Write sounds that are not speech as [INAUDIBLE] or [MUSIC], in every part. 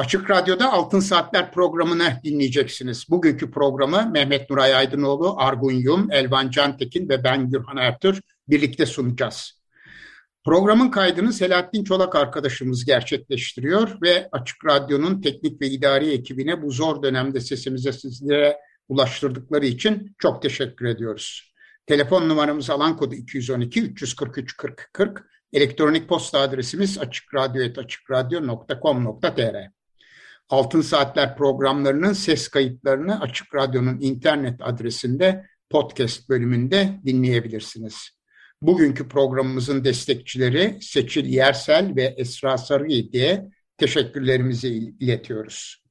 Açık Radyo'da Altın Saatler programını dinleyeceksiniz. Bugünkü programı Mehmet Nuray Aydınoğlu, Argun Yum, Elvan Cantekin ve ben Gürhan Ertür birlikte sunacağız. Programın kaydını Selahattin Çolak arkadaşımız gerçekleştiriyor ve Açık Radyo'nun teknik ve idari ekibine bu zor dönemde sesimize sizlere ulaştırdıkları için çok teşekkür ediyoruz. Telefon numaramız alan kodu 212 343 40 40. Elektronik posta adresimiz açıkradyo.com.tr Altın Saatler programlarının ses kayıtlarını Açık Radyo'nun internet adresinde podcast bölümünde dinleyebilirsiniz. Bugünkü programımızın destekçileri Seçil Yersel ve Esra Sarıyi diye teşekkürlerimizi iletiyoruz.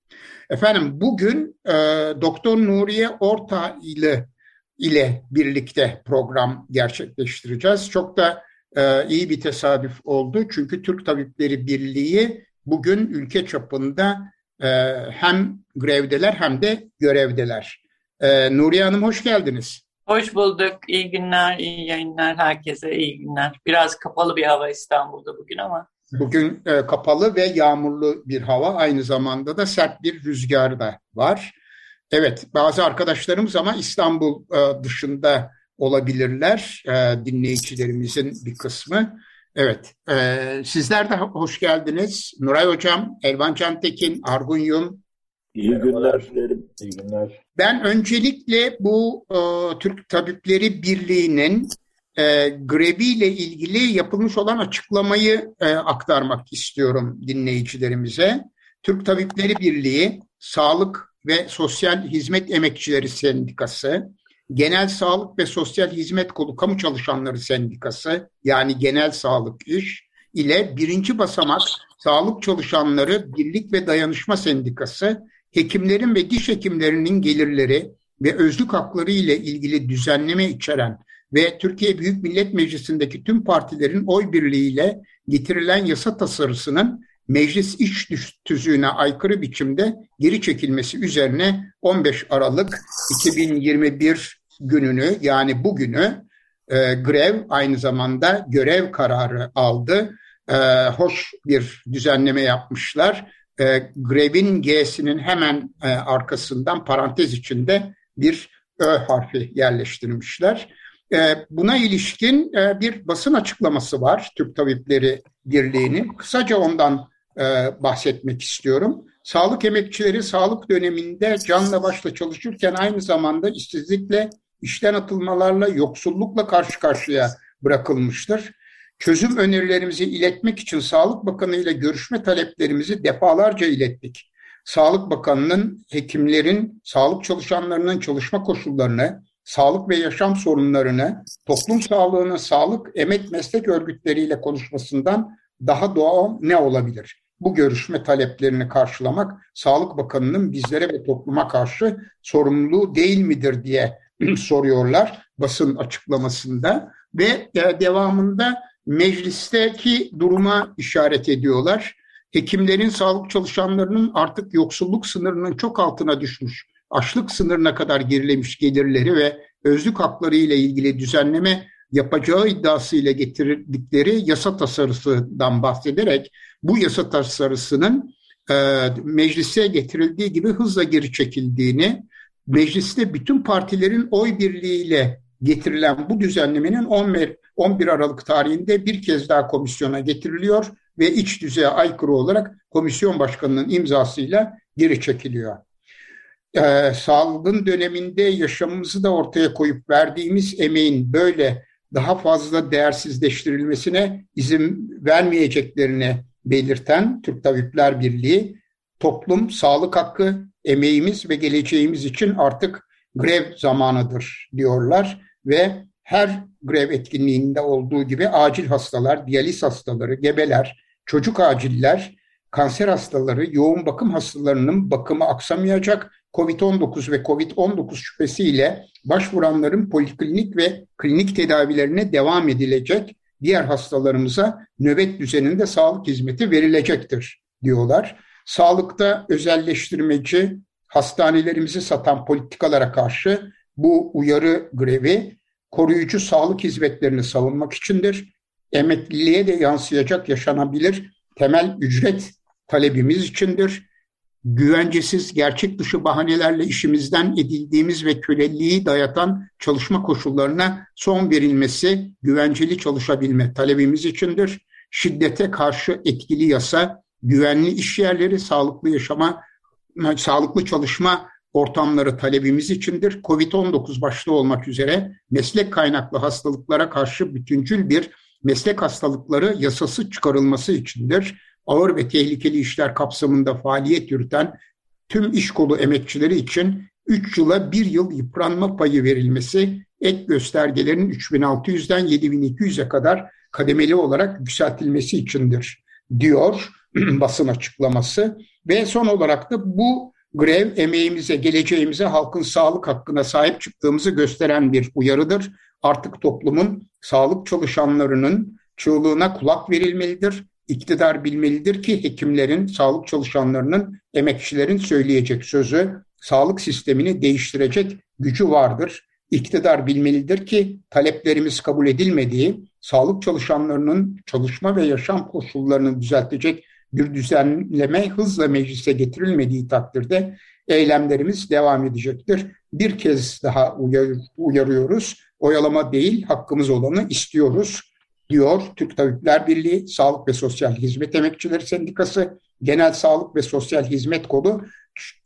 Efendim bugün e, Doktor Nuriye Orta ile ile birlikte program gerçekleştireceğiz. Çok da e, iyi bir tesadüf oldu çünkü Türk Tabipleri Birliği bugün ülke çapında hem grevdeler hem de görevdeler. E, Nuriye Hanım hoş geldiniz. Hoş bulduk. İyi günler, iyi yayınlar herkese. iyi günler. Biraz kapalı bir hava İstanbul'da bugün ama. Bugün e, kapalı ve yağmurlu bir hava. Aynı zamanda da sert bir rüzgar da var. Evet, bazı arkadaşlarımız ama İstanbul e, dışında olabilirler. E, dinleyicilerimizin bir kısmı. Evet, e, sizler de hoş geldiniz. Nuray Hocam, Elvan Cantekin, Argun Yum, İyi günler dilerim. İyi günler. Ben öncelikle bu e, Türk Tabipleri Birliği'nin e, greviyle ilgili yapılmış olan açıklamayı e, aktarmak istiyorum dinleyicilerimize. Türk Tabipleri Birliği, Sağlık ve Sosyal Hizmet Emekçileri Sendikası, Genel Sağlık ve Sosyal Hizmet Kolu Kamu Çalışanları Sendikası yani Genel Sağlık İş ile birinci basamak Sağlık Çalışanları Birlik ve Dayanışma Sendikası hekimlerin ve diş hekimlerinin gelirleri ve özlük hakları ile ilgili düzenleme içeren ve Türkiye Büyük Millet Meclisi'ndeki tüm partilerin oy birliğiyle getirilen yasa tasarısının meclis iç tüzüğüne aykırı biçimde geri çekilmesi üzerine 15 Aralık 2021 gününü yani bugünü e, grev aynı zamanda görev kararı aldı. E, hoş bir düzenleme yapmışlar e, grevin G'sinin hemen e, arkasından parantez içinde bir Ö harfi yerleştirmişler. E, buna ilişkin e, bir basın açıklaması var Türk Tabipleri Birliği'nin. Kısaca ondan e, bahsetmek istiyorum. Sağlık emekçileri sağlık döneminde canla başla çalışırken aynı zamanda işsizlikle, işten atılmalarla, yoksullukla karşı karşıya bırakılmıştır çözüm önerilerimizi iletmek için Sağlık Bakanı ile görüşme taleplerimizi defalarca ilettik. Sağlık Bakanı'nın hekimlerin, sağlık çalışanlarının çalışma koşullarını, sağlık ve yaşam sorunlarını, toplum sağlığını, sağlık, emek meslek örgütleriyle konuşmasından daha doğal ne olabilir? Bu görüşme taleplerini karşılamak Sağlık Bakanı'nın bizlere ve topluma karşı sorumluluğu değil midir diye soruyorlar basın açıklamasında ve devamında meclisteki duruma işaret ediyorlar. Hekimlerin, sağlık çalışanlarının artık yoksulluk sınırının çok altına düşmüş, açlık sınırına kadar gerilemiş gelirleri ve özlük hakları ile ilgili düzenleme yapacağı iddiasıyla getirdikleri yasa tasarısından bahsederek bu yasa tasarısının e, meclise getirildiği gibi hızla geri çekildiğini, mecliste bütün partilerin oy birliğiyle getirilen bu düzenlemenin 11, 11 Aralık tarihinde bir kez daha komisyona getiriliyor ve iç düzeye aykırı olarak komisyon başkanının imzasıyla geri çekiliyor. Ee, salgın döneminde yaşamımızı da ortaya koyup verdiğimiz emeğin böyle daha fazla değersizleştirilmesine izin vermeyeceklerini belirten Türk Tabipler Birliği, toplum, sağlık hakkı, emeğimiz ve geleceğimiz için artık grev zamanıdır diyorlar ve her grev etkinliğinde olduğu gibi acil hastalar, diyaliz hastaları, gebeler, çocuk aciller, kanser hastaları, yoğun bakım hastalarının bakımı aksamayacak. COVID-19 ve COVID-19 şüphesiyle başvuranların poliklinik ve klinik tedavilerine devam edilecek. Diğer hastalarımıza nöbet düzeninde sağlık hizmeti verilecektir diyorlar. Sağlıkta özelleştirmeci hastanelerimizi satan politikalara karşı bu uyarı grevi koruyucu sağlık hizmetlerini savunmak içindir. Emekliliğe de yansıyacak yaşanabilir temel ücret talebimiz içindir. Güvencesiz, gerçek dışı bahanelerle işimizden edildiğimiz ve köleliği dayatan çalışma koşullarına son verilmesi güvenceli çalışabilme talebimiz içindir. Şiddete karşı etkili yasa, güvenli iş yerleri, sağlıklı yaşama, sağlıklı çalışma ortamları talebimiz içindir. Covid-19 başta olmak üzere meslek kaynaklı hastalıklara karşı bütüncül bir meslek hastalıkları yasası çıkarılması içindir. Ağır ve tehlikeli işler kapsamında faaliyet yürüten tüm iş kolu emekçileri için 3 yıla 1 yıl yıpranma payı verilmesi ek göstergelerin 3600'den 7200'e kadar kademeli olarak yükseltilmesi içindir diyor [CLEARS THROAT] basın açıklaması ve son olarak da bu grev emeğimize, geleceğimize, halkın sağlık hakkına sahip çıktığımızı gösteren bir uyarıdır. Artık toplumun sağlık çalışanlarının çığlığına kulak verilmelidir. İktidar bilmelidir ki hekimlerin, sağlık çalışanlarının, emekçilerin söyleyecek sözü sağlık sistemini değiştirecek gücü vardır. İktidar bilmelidir ki taleplerimiz kabul edilmediği, sağlık çalışanlarının çalışma ve yaşam koşullarını düzeltecek bir düzenleme hızla meclise getirilmediği takdirde eylemlerimiz devam edecektir. Bir kez daha uyar, uyarıyoruz. Oyalama değil, hakkımız olanı istiyoruz diyor Türk Tabipler Birliği, Sağlık ve Sosyal Hizmet Emekçileri Sendikası, Genel Sağlık ve Sosyal Hizmet Kolu,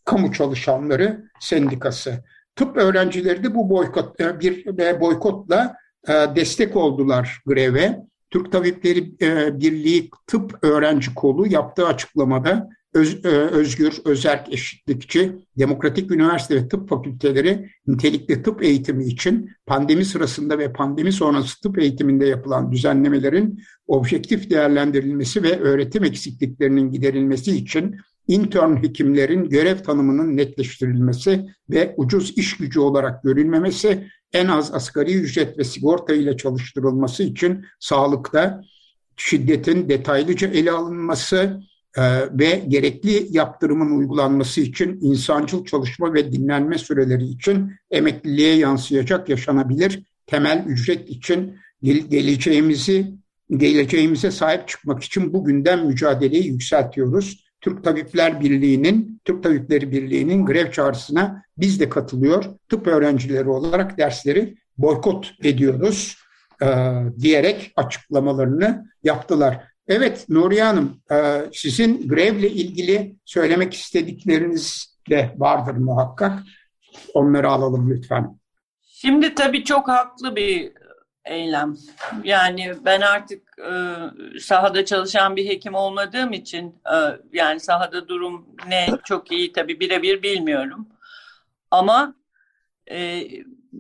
Kamu Çalışanları Sendikası. Tıp öğrencileri de bu boykot e, bir boykotla e, destek oldular greve. Türk Tabipleri e, Birliği Tıp Öğrenci Kolu yaptığı açıklamada öz, e, özgür, özerk, eşitlikçi, demokratik üniversite ve tıp fakülteleri nitelikli tıp eğitimi için pandemi sırasında ve pandemi sonrası tıp eğitiminde yapılan düzenlemelerin objektif değerlendirilmesi ve öğretim eksikliklerinin giderilmesi için intern hekimlerin görev tanımının netleştirilmesi ve ucuz iş gücü olarak görülmemesi en az asgari ücret ve sigorta ile çalıştırılması için sağlıkta şiddetin detaylıca ele alınması e, ve gerekli yaptırımın uygulanması için insancıl çalışma ve dinlenme süreleri için emekliliğe yansıyacak yaşanabilir temel ücret için geleceğimizi geleceğimize sahip çıkmak için bugünden mücadeleyi yükseltiyoruz. Türk Tabipler Birliği'nin, Türk Tabipleri Birliği'nin grev çağrısına biz de katılıyor. Tıp öğrencileri olarak dersleri boykot ediyoruz e, diyerek açıklamalarını yaptılar. Evet Nuriye Hanım, e, sizin grevle ilgili söylemek istedikleriniz de vardır muhakkak. Onları alalım lütfen. Şimdi tabii çok haklı bir eylem. Yani ben artık e, sahada çalışan bir hekim olmadığım için e, yani sahada durum ne çok iyi tabii birebir bilmiyorum. Ama e,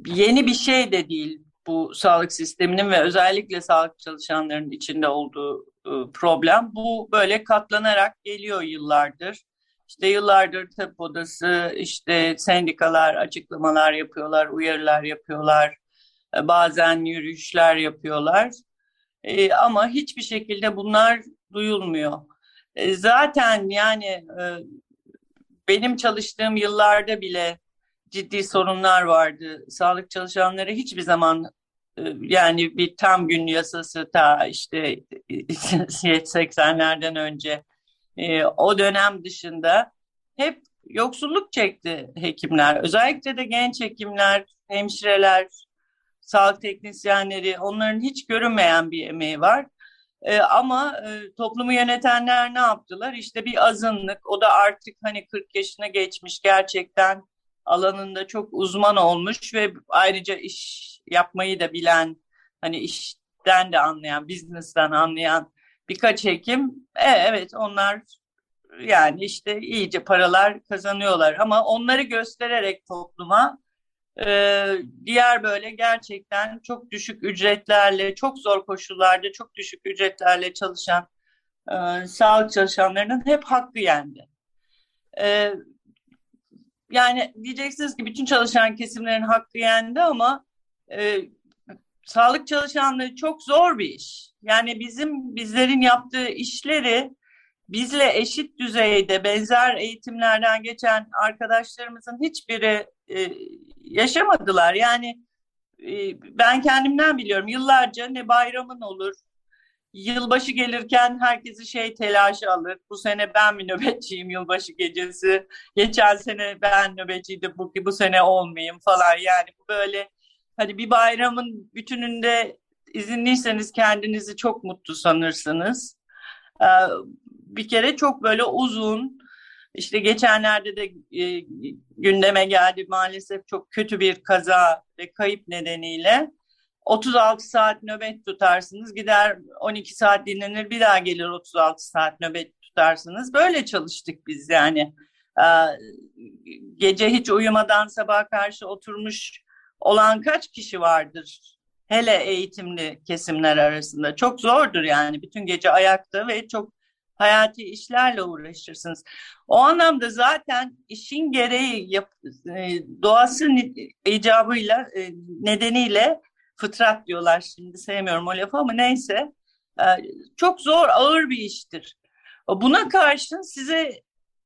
yeni bir şey de değil bu sağlık sisteminin ve özellikle sağlık çalışanlarının içinde olduğu e, problem. Bu böyle katlanarak geliyor yıllardır. İşte yıllardır tıp odası, işte sendikalar açıklamalar yapıyorlar, uyarılar yapıyorlar bazen yürüyüşler yapıyorlar. E, ama hiçbir şekilde bunlar duyulmuyor. E, zaten yani e, benim çalıştığım yıllarda bile ciddi sorunlar vardı. Sağlık çalışanları hiçbir zaman e, yani bir tam gün yasası ta işte [LAUGHS] 80'lerden önce e, o dönem dışında hep yoksulluk çekti hekimler. Özellikle de genç hekimler, hemşireler, sağlık teknisyenleri onların hiç görünmeyen bir emeği var. E, ama e, toplumu yönetenler ne yaptılar? İşte bir azınlık, o da artık hani 40 yaşına geçmiş gerçekten alanında çok uzman olmuş ve ayrıca iş yapmayı da bilen, hani işten de anlayan, business'ten anlayan birkaç hekim, e, evet onlar yani işte iyice paralar kazanıyorlar ama onları göstererek topluma Ee, diğer böyle gerçekten çok düşük ücretlerle, çok zor koşullarda çok düşük ücretlerle çalışan e, sağlık çalışanlarının hep hakkı yendi. Ee, yani diyeceksiniz ki bütün çalışan kesimlerin hakkı yendi ama e, sağlık çalışanlığı çok zor bir iş. Yani bizim bizlerin yaptığı işleri bizle eşit düzeyde benzer eğitimlerden geçen arkadaşlarımızın hiçbiri e, yaşamadılar. Yani e, ben kendimden biliyorum yıllarca ne bayramın olur, yılbaşı gelirken herkesi şey telaşı alır. Bu sene ben mi nöbetçiyim yılbaşı gecesi? Geçen sene ben nöbetçiydim bu, bu sene olmayayım falan. Yani bu böyle hani bir bayramın bütününde izinliyseniz kendinizi çok mutlu sanırsınız. Bir kere çok böyle uzun işte geçenlerde de e, gündeme geldi. Maalesef çok kötü bir kaza ve kayıp nedeniyle 36 saat nöbet tutarsınız gider 12 saat dinlenir bir daha gelir 36 saat nöbet tutarsınız. Böyle çalıştık biz yani. Ee, gece hiç uyumadan sabah karşı oturmuş olan kaç kişi vardır hele eğitimli kesimler arasında? Çok zordur yani. Bütün gece ayakta ve çok hayati işlerle uğraşırsınız. O anlamda zaten işin gereği yap, e, doğası icabıyla e, nedeniyle fıtrat diyorlar şimdi sevmiyorum o lafı ama neyse e, çok zor ağır bir iştir. Buna karşın size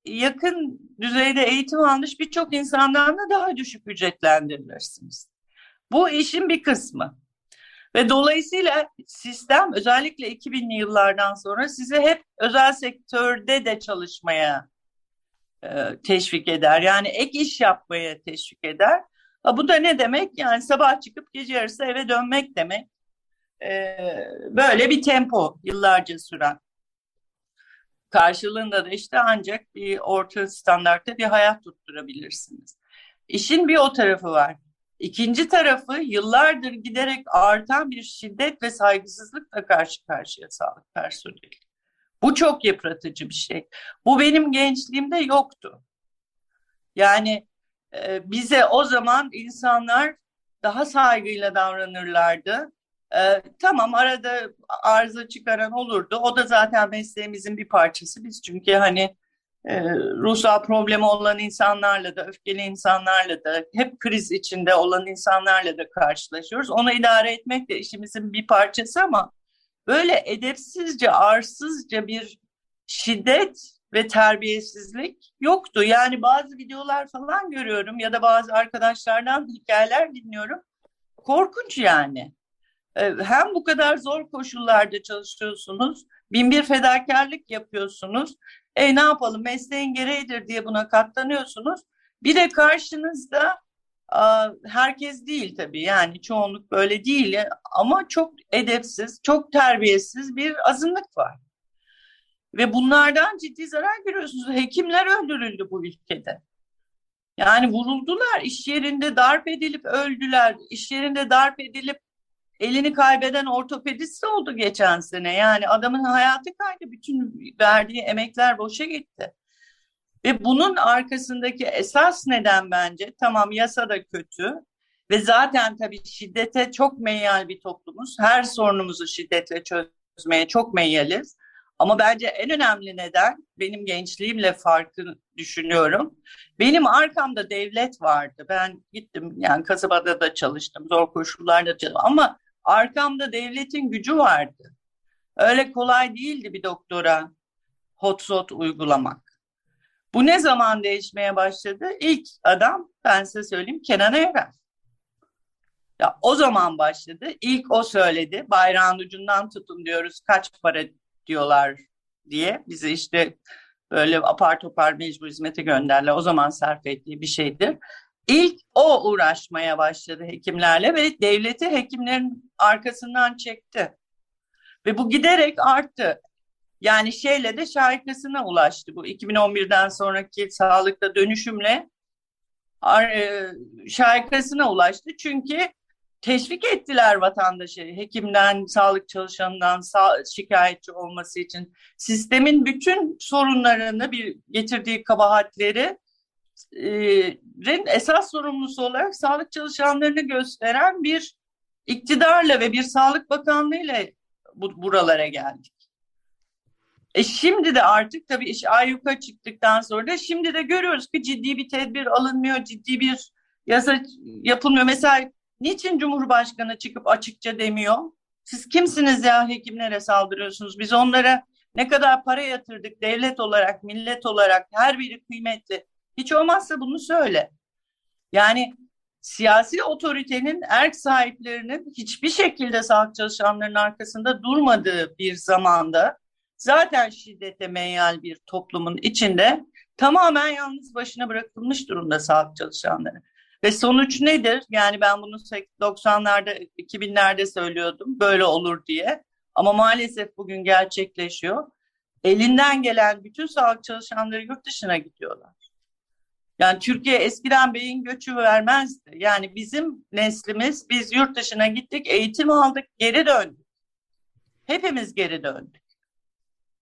yakın düzeyde eğitim almış birçok insandan da daha düşük ücretlendirilirsiniz. Bu işin bir kısmı. Ve dolayısıyla sistem özellikle 2000'li yıllardan sonra sizi hep özel sektörde de çalışmaya e, teşvik eder. Yani ek iş yapmaya teşvik eder. Ha, bu da ne demek? Yani sabah çıkıp gece yarısı eve dönmek demek. E, böyle bir tempo yıllarca süren. Karşılığında da işte ancak bir orta standartta bir hayat tutturabilirsiniz. İşin bir o tarafı var. İkinci tarafı yıllardır giderek artan bir şiddet ve saygısızlıkla karşı karşıya sağlık personeli. Bu çok yıpratıcı bir şey. Bu benim gençliğimde yoktu. Yani e, bize o zaman insanlar daha saygıyla davranırlardı. E, tamam arada arıza çıkaran olurdu. O da zaten mesleğimizin bir parçası. Biz çünkü hani e, ruhsal problemi olan insanlarla da, öfkeli insanlarla da, hep kriz içinde olan insanlarla da karşılaşıyoruz. Onu idare etmek de işimizin bir parçası ama böyle edepsizce, arsızca bir şiddet ve terbiyesizlik yoktu. Yani bazı videolar falan görüyorum ya da bazı arkadaşlardan hikayeler dinliyorum. Korkunç yani. E, hem bu kadar zor koşullarda çalışıyorsunuz, bin bir fedakarlık yapıyorsunuz e ne yapalım mesleğin gereğidir diye buna katlanıyorsunuz. Bir de karşınızda herkes değil tabii yani çoğunluk böyle değil ama çok edepsiz, çok terbiyesiz bir azınlık var. Ve bunlardan ciddi zarar görüyorsunuz. Hekimler öldürüldü bu ülkede. Yani vuruldular, iş yerinde darp edilip öldüler, iş yerinde darp edilip elini kaybeden ortopedist oldu geçen sene. Yani adamın hayatı kaydı. Bütün verdiği emekler boşa gitti. Ve bunun arkasındaki esas neden bence tamam yasa da kötü ve zaten tabii şiddete çok meyyal bir toplumuz. Her sorunumuzu şiddetle çözmeye çok meyyaliz. Ama bence en önemli neden benim gençliğimle farkı düşünüyorum. Benim arkamda devlet vardı. Ben gittim yani kasabada da çalıştım, zor koşullarda çalıştım ama Arkamda devletin gücü vardı. Öyle kolay değildi bir doktora hotshot uygulamak. Bu ne zaman değişmeye başladı? İlk adam ben size söyleyeyim Kenan Evren. Ya o zaman başladı. İlk o söyledi. Bayrağın ucundan tutun diyoruz. Kaç para diyorlar diye. Bizi işte böyle apar topar mecbur hizmete gönderler. O zaman sarf ettiği bir şeydir. İlk o uğraşmaya başladı hekimlerle ve devleti hekimlerin arkasından çekti. Ve bu giderek arttı. Yani şeyle de şarkısına ulaştı bu 2011'den sonraki sağlıkta dönüşümle e, şarkısına ulaştı. Çünkü teşvik ettiler vatandaşı hekimden, sağlık çalışanından sağ, şikayetçi olması için. Sistemin bütün sorunlarını bir getirdiği kabahatleri esas sorumlusu olarak sağlık çalışanlarını gösteren bir iktidarla ve bir Sağlık Bakanlığı ile bu, buralara geldik. E şimdi de artık tabii iş ayyuka çıktıktan sonra da şimdi de görüyoruz ki ciddi bir tedbir alınmıyor, ciddi bir yasa yapılmıyor. Mesela niçin Cumhurbaşkanı çıkıp açıkça demiyor? Siz kimsiniz ya hekimlere saldırıyorsunuz? Biz onlara ne kadar para yatırdık devlet olarak, millet olarak her biri kıymetli. Hiç olmazsa bunu söyle. Yani siyasi otoritenin erk sahiplerinin hiçbir şekilde sağlık çalışanlarının arkasında durmadığı bir zamanda zaten şiddete meyal bir toplumun içinde tamamen yalnız başına bırakılmış durumda sağlık çalışanları. Ve sonuç nedir? Yani ben bunu 90'larda, 2000'lerde söylüyordum böyle olur diye. Ama maalesef bugün gerçekleşiyor. Elinden gelen bütün sağlık çalışanları yurt dışına gidiyorlar. Yani Türkiye eskiden beyin göçü vermezdi. Yani bizim neslimiz biz yurt dışına gittik, eğitim aldık, geri döndük. Hepimiz geri döndük.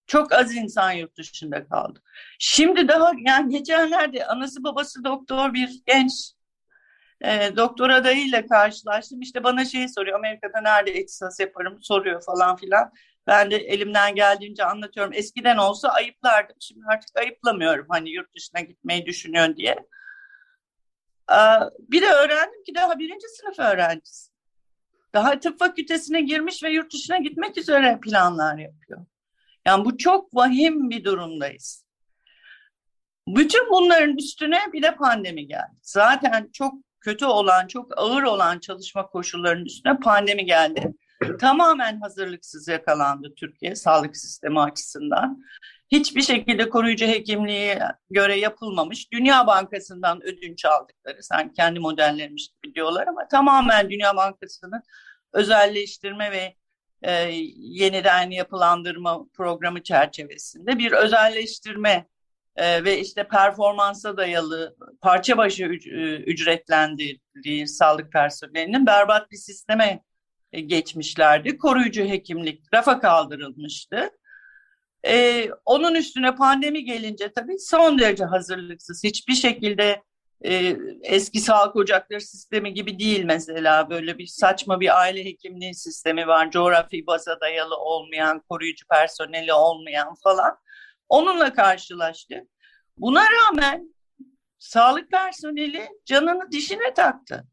Çok az insan yurt dışında kaldı. Şimdi daha yani geçenlerde anası babası doktor bir genç e, doktor adayıyla karşılaştım. İşte bana şeyi soruyor Amerika'da nerede ihtisas yaparım soruyor falan filan. Ben de elimden geldiğince anlatıyorum. Eskiden olsa ayıplardım. Şimdi artık ayıplamıyorum hani yurt dışına gitmeyi düşünüyorsun diye. Bir de öğrendim ki daha birinci sınıf öğrencisi. Daha tıp fakültesine girmiş ve yurt dışına gitmek üzere planlar yapıyor. Yani bu çok vahim bir durumdayız. Bütün bunların üstüne bir de pandemi geldi. Zaten çok kötü olan, çok ağır olan çalışma koşullarının üstüne pandemi geldi. Tamamen hazırlıksız yakalandı Türkiye sağlık sistemi açısından. Hiçbir şekilde koruyucu hekimliğe göre yapılmamış. Dünya Bankası'ndan ödünç aldıkları, sanki kendi modellermiş gibi diyorlar ama tamamen Dünya Bankası'nın özelleştirme ve e, yeniden yapılandırma programı çerçevesinde bir özelleştirme e, ve işte performansa dayalı parça başı ücretlendirildiği sağlık personelinin berbat bir sisteme e, geçmişlerdi. Koruyucu hekimlik rafa kaldırılmıştı. Ee, onun üstüne pandemi gelince tabii son derece hazırlıksız. Hiçbir şekilde e, eski sağlık ocakları sistemi gibi değil mesela. Böyle bir saçma bir aile hekimliği sistemi var. Coğrafi baza dayalı olmayan, koruyucu personeli olmayan falan. Onunla karşılaştı. Buna rağmen sağlık personeli canını dişine taktı.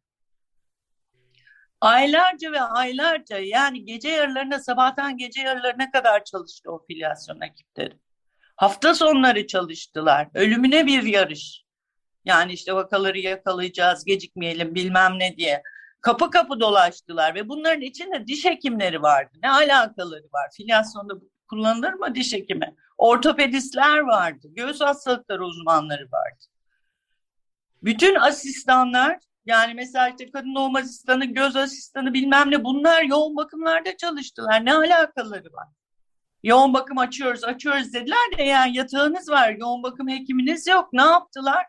Aylarca ve aylarca yani gece yarılarına sabahtan gece yarılarına kadar çalıştı o filyasyon ekipleri. Hafta sonları çalıştılar. Ölümüne bir yarış. Yani işte vakaları yakalayacağız, gecikmeyelim bilmem ne diye. Kapı kapı dolaştılar ve bunların içinde diş hekimleri vardı. Ne alakaları var? Filyasyonda kullanılır mı diş hekimi? Ortopedistler vardı. Göğüs hastalıkları uzmanları vardı. Bütün asistanlar yani mesela işte kadın doğum asistanı, göz asistanı bilmem ne bunlar yoğun bakımlarda çalıştılar. Ne alakaları var? Yoğun bakım açıyoruz, açıyoruz dediler de yani yatağınız var, yoğun bakım hekiminiz yok. Ne yaptılar?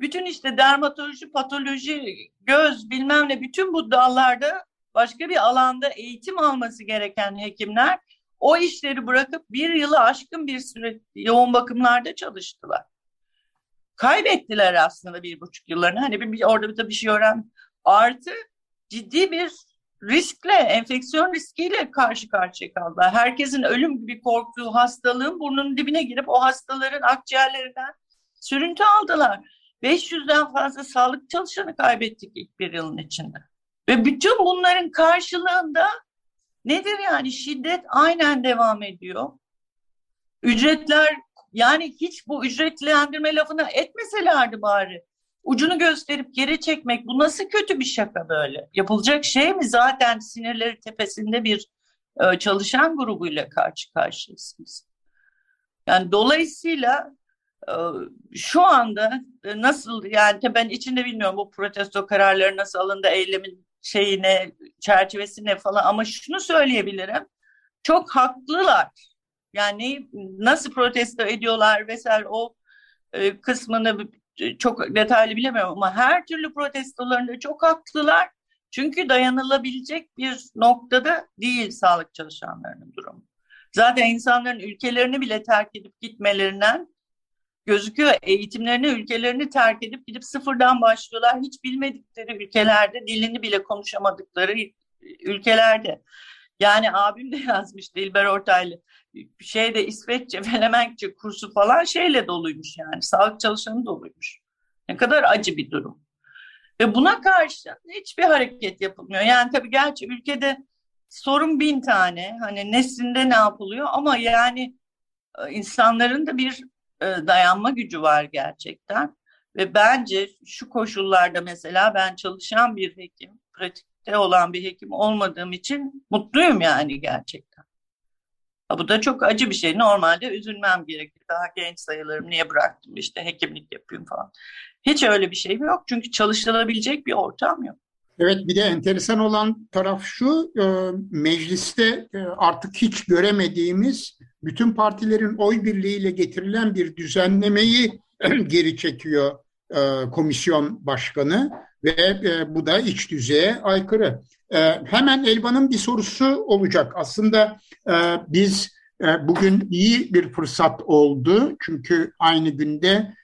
Bütün işte dermatoloji, patoloji, göz bilmem ne bütün bu dallarda başka bir alanda eğitim alması gereken hekimler o işleri bırakıp bir yılı aşkın bir süre yoğun bakımlarda çalıştılar kaybettiler aslında bir buçuk yıllarını. Hani bir, bir, orada bir, bir şey öğren. Artı ciddi bir riskle, enfeksiyon riskiyle karşı karşıya kaldılar. Herkesin ölüm gibi korktuğu hastalığın burnunun dibine girip o hastaların akciğerlerinden sürüntü aldılar. 500'den fazla sağlık çalışanı kaybettik ilk bir yılın içinde. Ve bütün bunların karşılığında nedir yani şiddet aynen devam ediyor. Ücretler yani hiç bu ücretlendirme lafını etmeselerdi bari. Ucunu gösterip geri çekmek bu nasıl kötü bir şaka böyle? Yapılacak şey mi? Zaten sinirleri tepesinde bir e, çalışan grubuyla karşı karşıyasınız. Yani dolayısıyla e, şu anda e, nasıl yani ben içinde bilmiyorum bu protesto kararları nasıl alındı eylemin şeyine çerçevesine falan ama şunu söyleyebilirim. Çok haklılar. Yani nasıl protesto ediyorlar vesaire o e, kısmını çok detaylı bilemiyorum ama her türlü protestolarında çok haklılar. Çünkü dayanılabilecek bir noktada değil sağlık çalışanlarının durumu. Zaten insanların ülkelerini bile terk edip gitmelerinden gözüküyor. Eğitimlerini, ülkelerini terk edip gidip sıfırdan başlıyorlar. Hiç bilmedikleri ülkelerde, dilini bile konuşamadıkları ülkelerde. Yani abim de [LAUGHS] yazmış Dilber Ortaylı. Şeyde İsveççe, [LAUGHS] Felemenkçe kursu falan şeyle doluymuş yani. Sağlık çalışanı doluymuş. Ne kadar acı bir durum. Ve buna karşı hiçbir hareket yapılmıyor. Yani tabii gerçi ülkede sorun bin tane. Hani neslinde ne yapılıyor ama yani e, insanların da bir e, dayanma gücü var gerçekten. Ve bence şu koşullarda mesela ben çalışan bir hekim, pratikte olan bir hekim olmadığım için mutluyum yani gerçekten. Bu da çok acı bir şey. Normalde üzülmem gerekir. Daha genç sayılırım. Niye bıraktım işte hekimlik yapayım falan. Hiç öyle bir şey yok. Çünkü çalışılabilecek bir ortam yok. Evet bir de enteresan olan taraf şu e, mecliste e, artık hiç göremediğimiz bütün partilerin oy birliğiyle getirilen bir düzenlemeyi [CLEARS THROAT] geri çekiyor e, komisyon başkanı ve bu da iç düzeye aykırı. Hemen Elvan'ın bir sorusu olacak. Aslında biz bugün iyi bir fırsat oldu çünkü aynı günde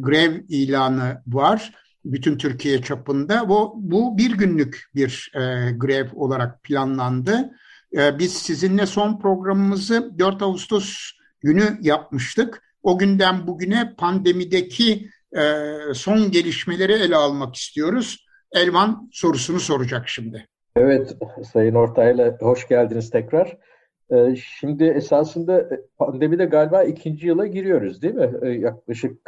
grev ilanı var bütün Türkiye çapında. Bu, bu bir günlük bir e, grev olarak planlandı. E, biz sizinle son programımızı 4 Ağustos günü yapmıştık. O günden bugüne pandemideki e, son gelişmeleri ele almak istiyoruz. Elvan sorusunu soracak şimdi. Evet Sayın Ortaylı hoş geldiniz tekrar. E, şimdi esasında pandemide galiba ikinci yıla giriyoruz değil mi? E, yaklaşık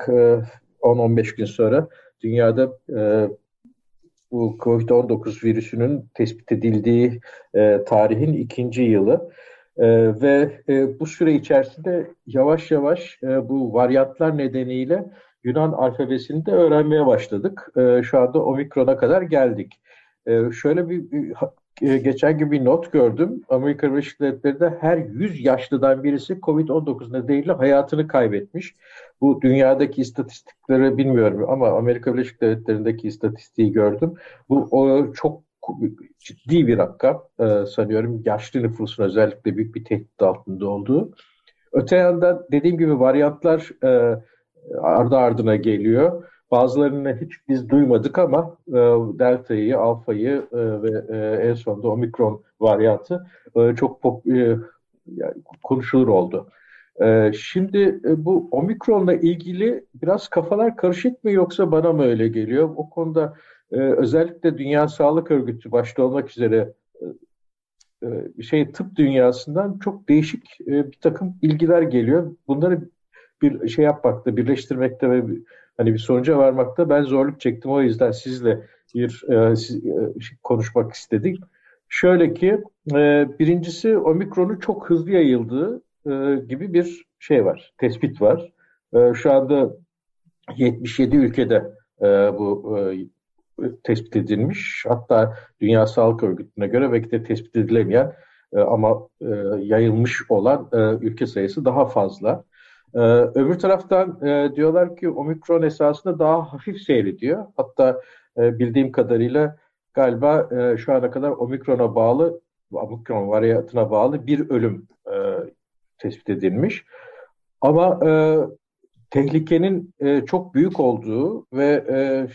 10-15 e, gün sonra dünyada e, bu COVID-19 virüsünün tespit edildiği e, tarihin ikinci yılı. E, ve bu süre içerisinde yavaş yavaş bu varyantlar nedeniyle Yunan alfabesini de öğrenmeye başladık. E, şu anda Omikron'a kadar geldik. E, şöyle bir, e, geçen gün bir not gördüm. Amerika Birleşik Devletleri'nde her 100 yaşlıdan birisi COVID-19 nedeniyle hayatını kaybetmiş. Bu dünyadaki istatistikleri bilmiyorum ama Amerika Birleşik Devletleri'ndeki istatistiği gördüm. Bu o, çok ciddi bir rakam e, sanıyorum. Yaşlı nüfusun özellikle büyük bir tehdit altında olduğu. Öte yandan dediğim gibi varyantlar e, ardı ardına geliyor. Bazılarını hiç biz duymadık ama e, Delta'yı, Alfa'yı e, ve e, en sonunda Omikron varyantı e, çok pop, e, yani konuşulur oldu. E, şimdi e, bu Omikron'la ilgili biraz kafalar karışık mı yoksa bana mı öyle geliyor? O konuda e, özellikle Dünya Sağlık Örgütü başta olmak üzere e, e şey tıp dünyasından çok değişik e, bir takım bilgiler geliyor. Bunları bir şey yapmakta, birleştirmekte ve hani bir sonuca varmakta ben zorluk çektim. O yüzden sizle bir e, siz, e, şey konuşmak istedik. Şöyle ki e, birincisi omikronun çok hızlı yayıldığı e, gibi bir şey var, tespit var. E, şu anda 77 ülkede e, bu e, tespit edilmiş. Hatta Dünya Sağlık Örgütü'ne göre belki de tespit edilemeyen e, ama e, yayılmış olan e, ülke sayısı daha fazla. Ee, öbür taraftan e, diyorlar ki omikron esasında daha hafif seyrediyor. Hatta e, bildiğim kadarıyla galiba e, şu ana kadar omikrona bağlı, omikron varyantına bağlı bir ölüm e, tespit edilmiş. Ama e, tehlikenin e, çok büyük olduğu ve e,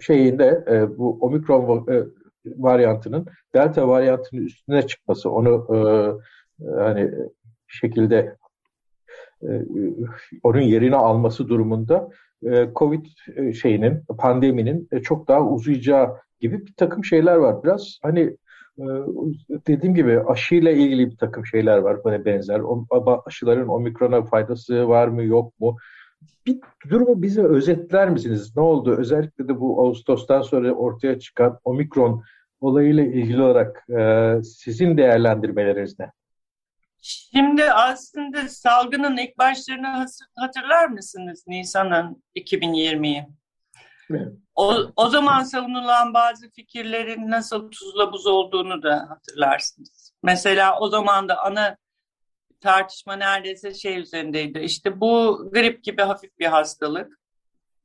şeyinde e, bu omikron e, varyantının delta varyantının üstüne çıkması, onu e, hani şekilde e, onun yerini alması durumunda e, Covid e, şeyinin, pandeminin çok daha uzayacağı gibi bir takım şeyler var. Biraz hani dediğim gibi aşıyla ilgili bir takım şeyler var böyle benzer. Aşıların omikrona faydası var mı yok mu? Bir durumu bize özetler misiniz? Ne oldu? Özellikle de bu Ağustos'tan sonra ortaya çıkan omikron olayıyla ilgili olarak e, sizin değerlendirmeleriniz ne? Şimdi aslında salgının ilk başlarını hatırlar mısınız Nisan'ın 2020'yi? O, o zaman savunulan bazı fikirlerin nasıl tuzla buz olduğunu da hatırlarsınız. Mesela o zaman da ana tartışma neredeyse şey üzerindeydi. İşte bu grip gibi hafif bir hastalık.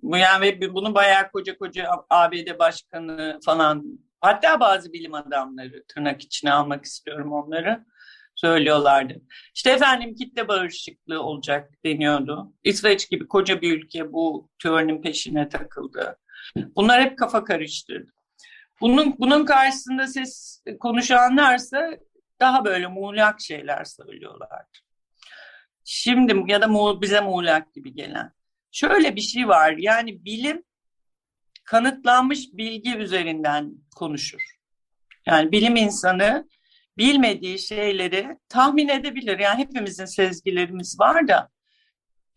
Yani bunu bayağı koca koca ABD başkanı falan hatta bazı bilim adamları tırnak içine almak istiyorum onları söylüyorlardı. İşte efendim kitle bağışıklığı olacak deniyordu. İsveç gibi koca bir ülke bu teorinin peşine takıldı. Bunlar hep kafa karıştırdı. Bunun, bunun karşısında ses konuşanlarsa daha böyle muğlak şeyler söylüyorlardı. Şimdi ya da bize muğlak gibi gelen. Şöyle bir şey var yani bilim kanıtlanmış bilgi üzerinden konuşur. Yani bilim insanı bilmediği şeyleri tahmin edebilir. Yani hepimizin sezgilerimiz var da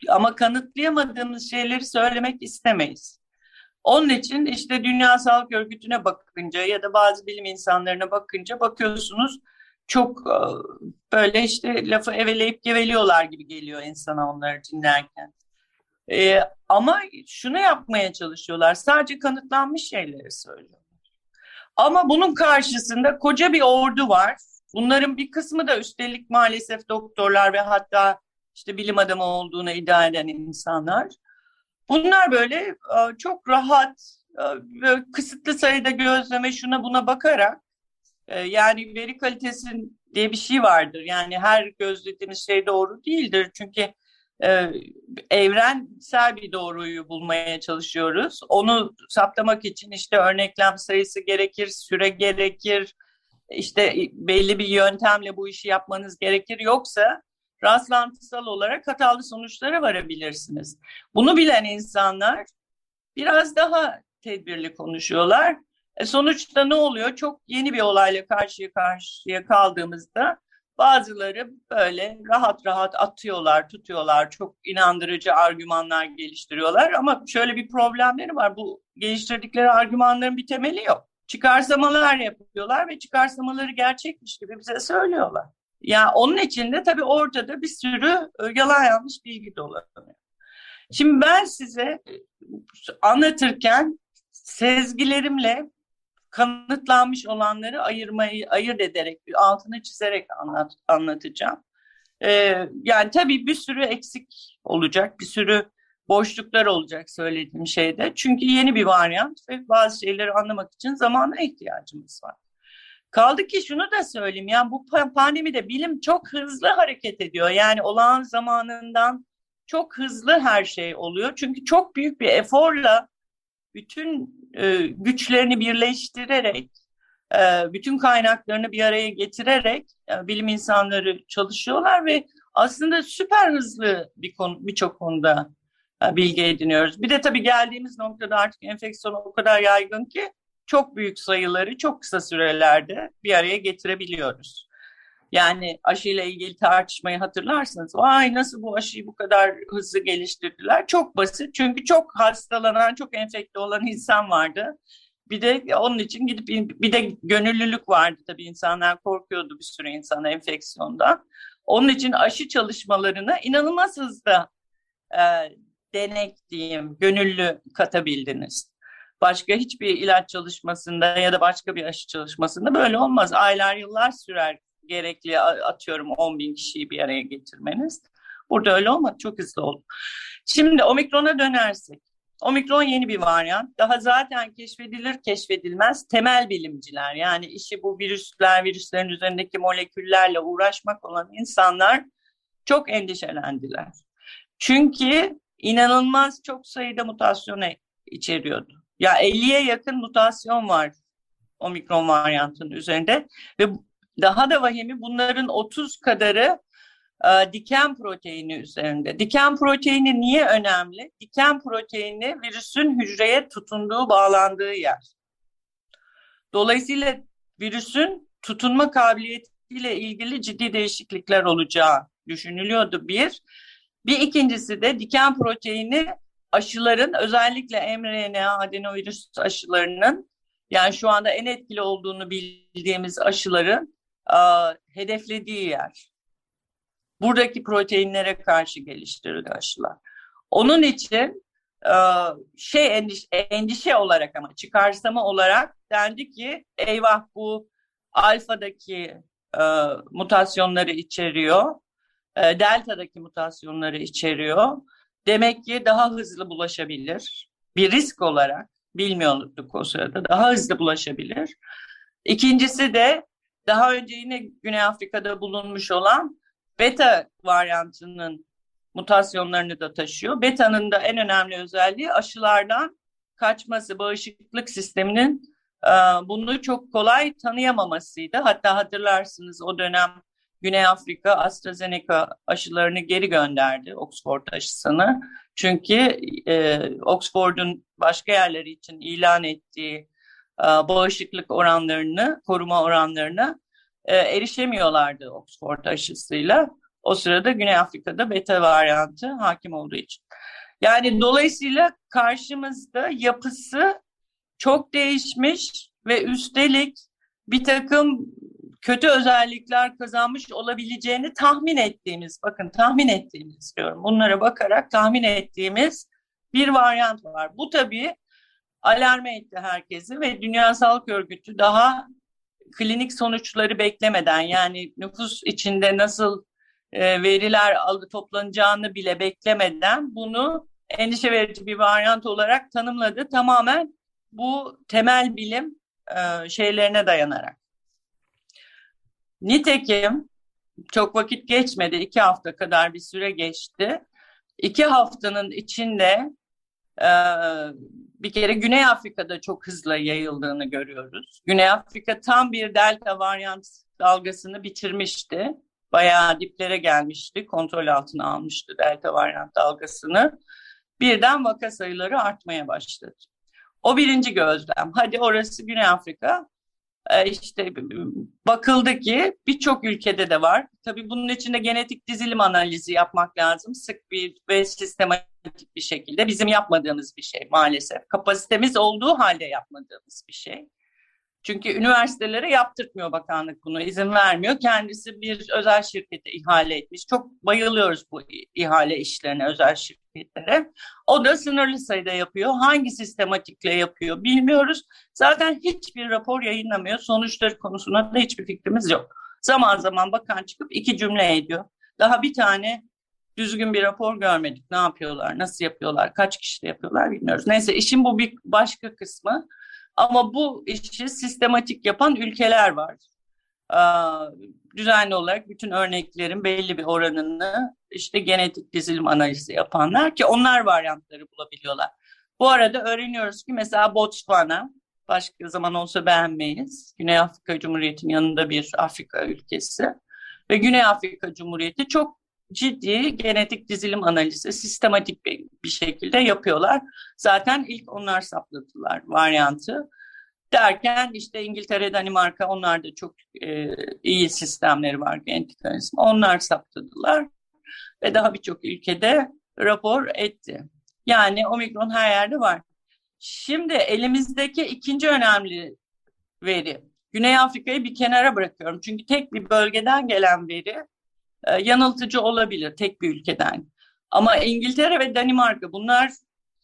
ama kanıtlayamadığımız şeyleri söylemek istemeyiz. Onun için işte Dünya Sağlık Örgütü'ne bakınca ya da bazı bilim insanlarına bakınca bakıyorsunuz çok e, böyle işte lafı eveleyip geveliyorlar gibi geliyor insana onları dinlerken. Ee, ama şunu yapmaya çalışıyorlar. Sadece kanıtlanmış şeyleri söylüyorlar. Ama bunun karşısında koca bir ordu var. Bunların bir kısmı da üstelik maalesef doktorlar ve hatta işte bilim adamı olduğunu iddia eden insanlar. Bunlar böyle e, çok rahat, e, kısıtlı sayıda gözleme şuna buna bakarak e, yani veri kalitesi diye bir şey vardır. Yani her gözlediğimiz şey doğru değildir. Çünkü evrensel bir doğruyu bulmaya çalışıyoruz. Onu saptamak için işte örneklem sayısı gerekir, süre gerekir, işte belli bir yöntemle bu işi yapmanız gerekir. Yoksa rastlantısal olarak hatalı sonuçlara varabilirsiniz. Bunu bilen insanlar biraz daha tedbirli konuşuyorlar. E sonuçta ne oluyor? Çok yeni bir olayla karşıya karşıya kaldığımızda bazıları böyle rahat rahat atıyorlar, tutuyorlar, çok inandırıcı argümanlar geliştiriyorlar. Ama şöyle bir problemleri var. Bu geliştirdikleri argümanların bir temeli yok. Çıkarsamalar yapıyorlar ve çıkarsamaları gerçekmiş gibi bize söylüyorlar. Yani onun için de tabii ortada bir sürü e, yalan yanlış bilgi dolanıyor. Şimdi ben size e, anlatırken sezgilerimle kanıtlanmış olanları ayırmayı ayırt ederek, altını çizerek anlat, anlatacağım. Ee, yani tabii bir sürü eksik olacak, bir sürü boşluklar olacak söylediğim şeyde. Çünkü yeni bir varyant ve bazı şeyleri anlamak için zamana ihtiyacımız var. Kaldı ki şunu da söyleyeyim yani bu pandemide bilim çok hızlı hareket ediyor. Yani olağan zamanından çok hızlı her şey oluyor. Çünkü çok büyük bir eforla bütün e, güçlerini birleştirerek, e, bütün kaynaklarını bir araya getirerek e, bilim insanları çalışıyorlar ve aslında süper hızlı bir konu birçok konuda bilgi ediniyoruz. Bir de tabii geldiğimiz noktada artık enfeksiyon o kadar yaygın ki çok büyük sayıları çok kısa sürelerde bir araya getirebiliyoruz. Yani aşıyla ilgili tartışmayı hatırlarsınız. Vay nasıl bu aşıyı bu kadar hızlı geliştirdiler? Çok basit çünkü çok hastalanan, çok enfekte olan insan vardı. Bir de onun için gidip bir de gönüllülük vardı tabii insanlar korkuyordu bir sürü insan enfeksiyondan. Onun için aşı çalışmalarına inanılmaz hızlı e, denek diyeyim, gönüllü katabildiniz. Başka hiçbir ilaç çalışmasında ya da başka bir aşı çalışmasında böyle olmaz. Aylar yıllar sürer gerekli atıyorum 10 bin kişiyi bir araya getirmeniz. Burada öyle olmadı. Çok hızlı oldu. Şimdi omikrona dönersek. Omikron yeni bir varyant. Daha zaten keşfedilir keşfedilmez temel bilimciler yani işi bu virüsler, virüslerin üzerindeki moleküllerle uğraşmak olan insanlar çok endişelendiler. Çünkü inanılmaz çok sayıda mutasyon içeriyordu. Ya 50'ye yakın mutasyon var omikron varyantının üzerinde ve daha da vahimi bunların 30 kadarı e, diken proteini üzerinde. Diken proteini niye önemli? Diken proteini virüsün hücreye tutunduğu, bağlandığı yer. Dolayısıyla virüsün tutunma kabiliyetiyle ilgili ciddi değişiklikler olacağı düşünülüyordu bir. Bir ikincisi de diken proteini aşıların özellikle mRNA adenovirüs aşılarının yani şu anda en etkili olduğunu bildiğimiz aşıların e, hedeflediği yer. Buradaki proteinlere karşı geliştirildi aşılar. Onun için e, şey endişe, endişe olarak ama çıkarsama olarak dendi ki eyvah bu alfadaki e, mutasyonları içeriyor. E, delta'daki mutasyonları içeriyor. Demek ki daha hızlı bulaşabilir. Bir risk olarak bilmiyorduk o sırada daha hızlı bulaşabilir. İkincisi de daha önce yine Güney Afrika'da bulunmuş olan beta varyantının mutasyonlarını da taşıyor. Beta'nın da en önemli özelliği aşılardan kaçması, bağışıklık sisteminin e, bunu çok kolay tanıyamamasıydı. Hatta hatırlarsınız o dönem Güney Afrika AstraZeneca aşılarını geri gönderdi, Oxford aşısını. Çünkü e, Oxford'un başka yerleri için ilan ettiği e, bağışıklık oranlarını, koruma oranlarını e, erişemiyorlardı Oxford aşısıyla. O sırada Güney Afrika'da beta varyantı hakim olduğu için. Yani dolayısıyla karşımızda yapısı çok değişmiş ve üstelik bir takım kötü özellikler kazanmış olabileceğini tahmin ettiğimiz, bakın tahmin ettiğimiz diyorum. Bunlara bakarak tahmin ettiğimiz bir varyant var. Bu tabii alarme etti herkesi ve Dünya Sağlık Örgütü daha klinik sonuçları beklemeden yani nüfus içinde nasıl e, veriler aldı toplanacağını bile beklemeden bunu endişe verici bir varyant olarak tanımladı. Tamamen bu temel bilim e, şeylerine dayanarak. Nitekim çok vakit geçmedi, iki hafta kadar bir süre geçti. İki haftanın içinde e, bir kere Güney Afrika'da çok hızlı yayıldığını görüyoruz. Güney Afrika tam bir delta varyant dalgasını bitirmişti. Bayağı diplere gelmişti, kontrol altına almıştı delta varyant dalgasını. Birden vaka sayıları artmaya başladı. O birinci gözlem. Hadi orası Güney Afrika. Ee, işte bakıldı ki birçok ülkede de var. Tabii bunun için de genetik dizilim analizi yapmak lazım. Sık bir ve sistematik bir şekilde. Bizim yapmadığımız bir şey maalesef. Kapasitemiz olduğu halde yapmadığımız bir şey. Çünkü üniversitelere yaptırtmıyor bakanlık bunu, izin vermiyor. Kendisi bir özel şirkete ihale etmiş. Çok bayılıyoruz bu ihale işlerine, özel şirketlere. O da sınırlı sayıda yapıyor. Hangi sistematikle yapıyor bilmiyoruz. Zaten hiçbir rapor yayınlamıyor. Sonuçları konusunda da hiçbir fikrimiz yok. Zaman zaman bakan çıkıp iki cümle ediyor. Daha bir tane düzgün bir rapor görmedik. Ne yapıyorlar, nasıl yapıyorlar, kaç kişi yapıyorlar bilmiyoruz. Neyse işin bu bir başka kısmı. Ama bu işi sistematik yapan ülkeler var. Düzenli olarak bütün örneklerin belli bir oranını işte genetik dizilim analizi yapanlar ki onlar varyantları bulabiliyorlar. Bu arada öğreniyoruz ki mesela Botswana başka zaman olsa beğenmeyiz. Güney Afrika Cumhuriyeti'nin yanında bir Afrika ülkesi. Ve Güney Afrika Cumhuriyeti çok ciddi genetik dizilim analizi sistematik bir, bir şekilde yapıyorlar. Zaten ilk onlar sapladılar varyantı. Derken işte İngiltere, Danimarka onlar da çok e, iyi sistemleri var genetik analizm. Onlar saptadılar ve daha birçok ülkede rapor etti. Yani omikron her yerde var. Şimdi elimizdeki ikinci önemli veri. Güney Afrika'yı bir kenara bırakıyorum. Çünkü tek bir bölgeden gelen veri e, yanıltıcı olabilir tek bir ülkeden. Ama İngiltere ve Danimarka bunlar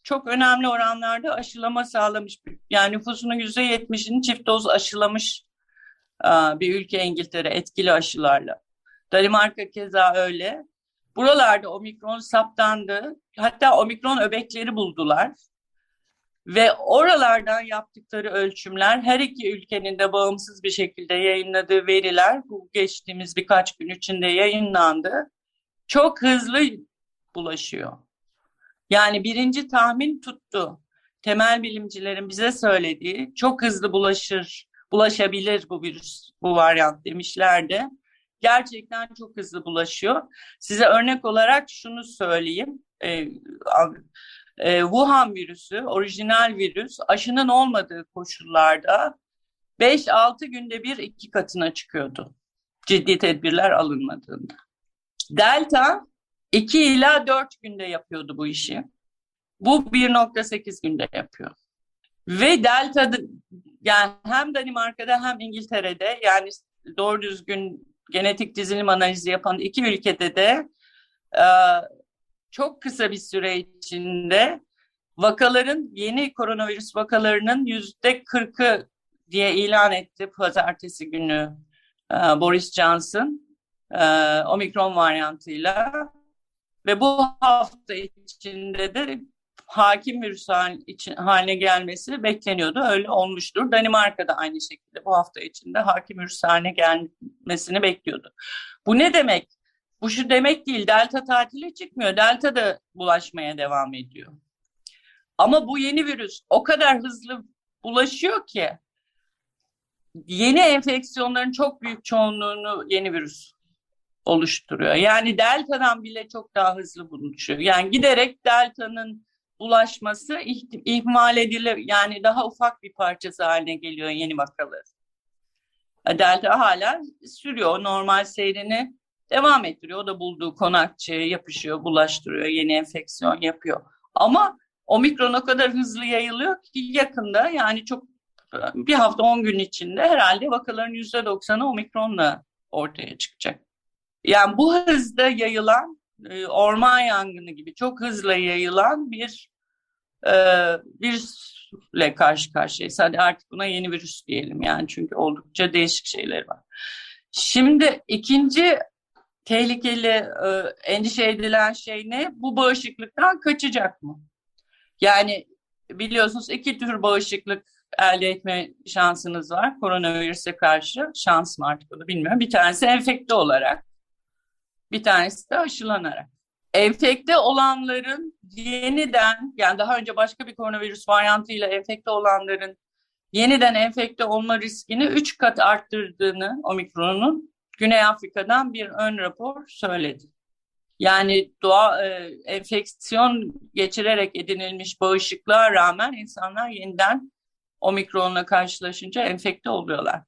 çok önemli oranlarda aşılama sağlamış. Yani nüfusunun yüzde yetmişini çift doz aşılamış e, bir ülke İngiltere etkili aşılarla. Danimarka keza öyle. Buralarda omikron saptandı. Hatta omikron öbekleri buldular. Ve oralardan yaptıkları ölçümler her iki ülkenin de bağımsız bir şekilde yayınladığı veriler bu geçtiğimiz birkaç gün içinde yayınlandı. Çok hızlı bulaşıyor. Yani birinci tahmin tuttu. Temel bilimcilerin bize söylediği çok hızlı bulaşır, bulaşabilir bu virüs, bu varyant demişlerdi. Gerçekten çok hızlı bulaşıyor. Size örnek olarak şunu söyleyeyim. Ee, e, Wuhan virüsü, orijinal virüs aşının olmadığı koşullarda 5-6 günde bir iki katına çıkıyordu. Ciddi tedbirler alınmadığında. Delta 2 ila 4 günde yapıyordu bu işi. Bu 1.8 günde yapıyor. Ve Delta yani hem Danimarka'da hem İngiltere'de yani doğru düzgün genetik dizilim analizi yapan iki ülkede de e, çok kısa bir süre içinde vakaların yeni koronavirüs vakalarının yüzde kırkı diye ilan etti pazartesi günü e, Boris Johnson e, omikron varyantıyla ve bu hafta içinde de hakim virüs haline gelmesi bekleniyordu. Öyle olmuştur. Danimarka'da aynı şekilde bu hafta içinde hakim virüs haline gelmesini bekliyordu. Bu ne demek? Bu şu demek değil. Delta tatile çıkmıyor. Delta da bulaşmaya devam ediyor. Ama bu yeni virüs o kadar hızlı bulaşıyor ki yeni enfeksiyonların çok büyük çoğunluğunu yeni virüs oluşturuyor. Yani delta'dan bile çok daha hızlı bulaşıyor. Yani giderek delta'nın bulaşması ihmal edilir yani daha ufak bir parçası haline geliyor yeni vakalar. Delta hala sürüyor normal seyrini devam ettiriyor. O da bulduğu konakçıya yapışıyor, bulaştırıyor, yeni enfeksiyon yapıyor. Ama omikron o kadar hızlı yayılıyor ki yakında yani çok bir hafta on gün içinde herhalde vakaların yüzde doksanı omikronla ortaya çıkacak. Yani bu hızda yayılan e, orman yangını gibi çok hızlı yayılan bir e, virüsle karşı karşıyayız. Hadi artık buna yeni virüs diyelim yani çünkü oldukça değişik şeyler var. Şimdi ikinci tehlikeli e, endişe edilen şey ne? Bu bağışıklıktan kaçacak mı? Yani biliyorsunuz iki tür bağışıklık elde etme şansınız var koronavirüse karşı. Şans mı artık onu bilmiyorum. Bir tanesi enfekte olarak. Bir tanesi de aşılanarak. Enfekte olanların yeniden yani daha önce başka bir koronavirüs varyantıyla enfekte olanların yeniden enfekte olma riskini 3 kat arttırdığını omikronun Güney Afrika'dan bir ön rapor söyledi. Yani doğa e, enfeksiyon geçirerek edinilmiş bağışıklığa rağmen insanlar yeniden omikronla karşılaşınca enfekte oluyorlar.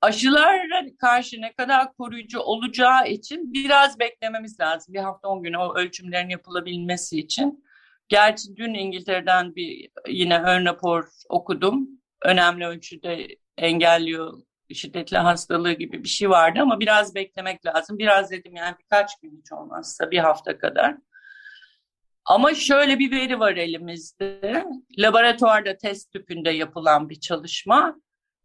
Aşılara karşı ne kadar koruyucu olacağı için biraz beklememiz lazım. Bir hafta on gün o ölçümlerin yapılabilmesi için. Gerçi dün İngiltere'den bir yine ön rapor okudum. Önemli ölçüde engelliyor şiddetli hastalığı gibi bir şey vardı ama biraz beklemek lazım. Biraz dedim yani birkaç gün hiç olmazsa bir hafta kadar. Ama şöyle bir veri var elimizde. Laboratuvarda test tüpünde yapılan bir çalışma.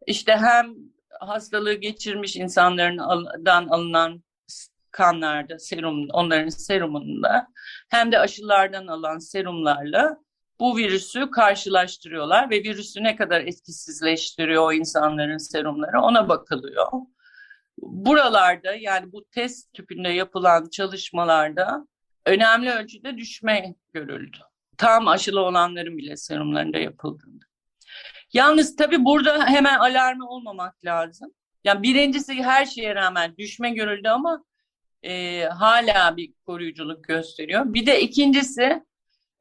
İşte hem hastalığı geçirmiş insanlardan alınan kanlarda, serum, onların serumunda hem de aşılardan alan serumlarla bu virüsü karşılaştırıyorlar ve virüsü ne kadar etkisizleştiriyor o insanların serumları ona bakılıyor. Buralarda yani bu test tüpünde yapılan çalışmalarda önemli ölçüde düşme görüldü. Tam aşılı olanların bile serumlarında yapıldığında. Yalnız tabii burada hemen alarmı olmamak lazım. Yani birincisi her şeye rağmen düşme görüldü ama e, hala bir koruyuculuk gösteriyor. Bir de ikincisi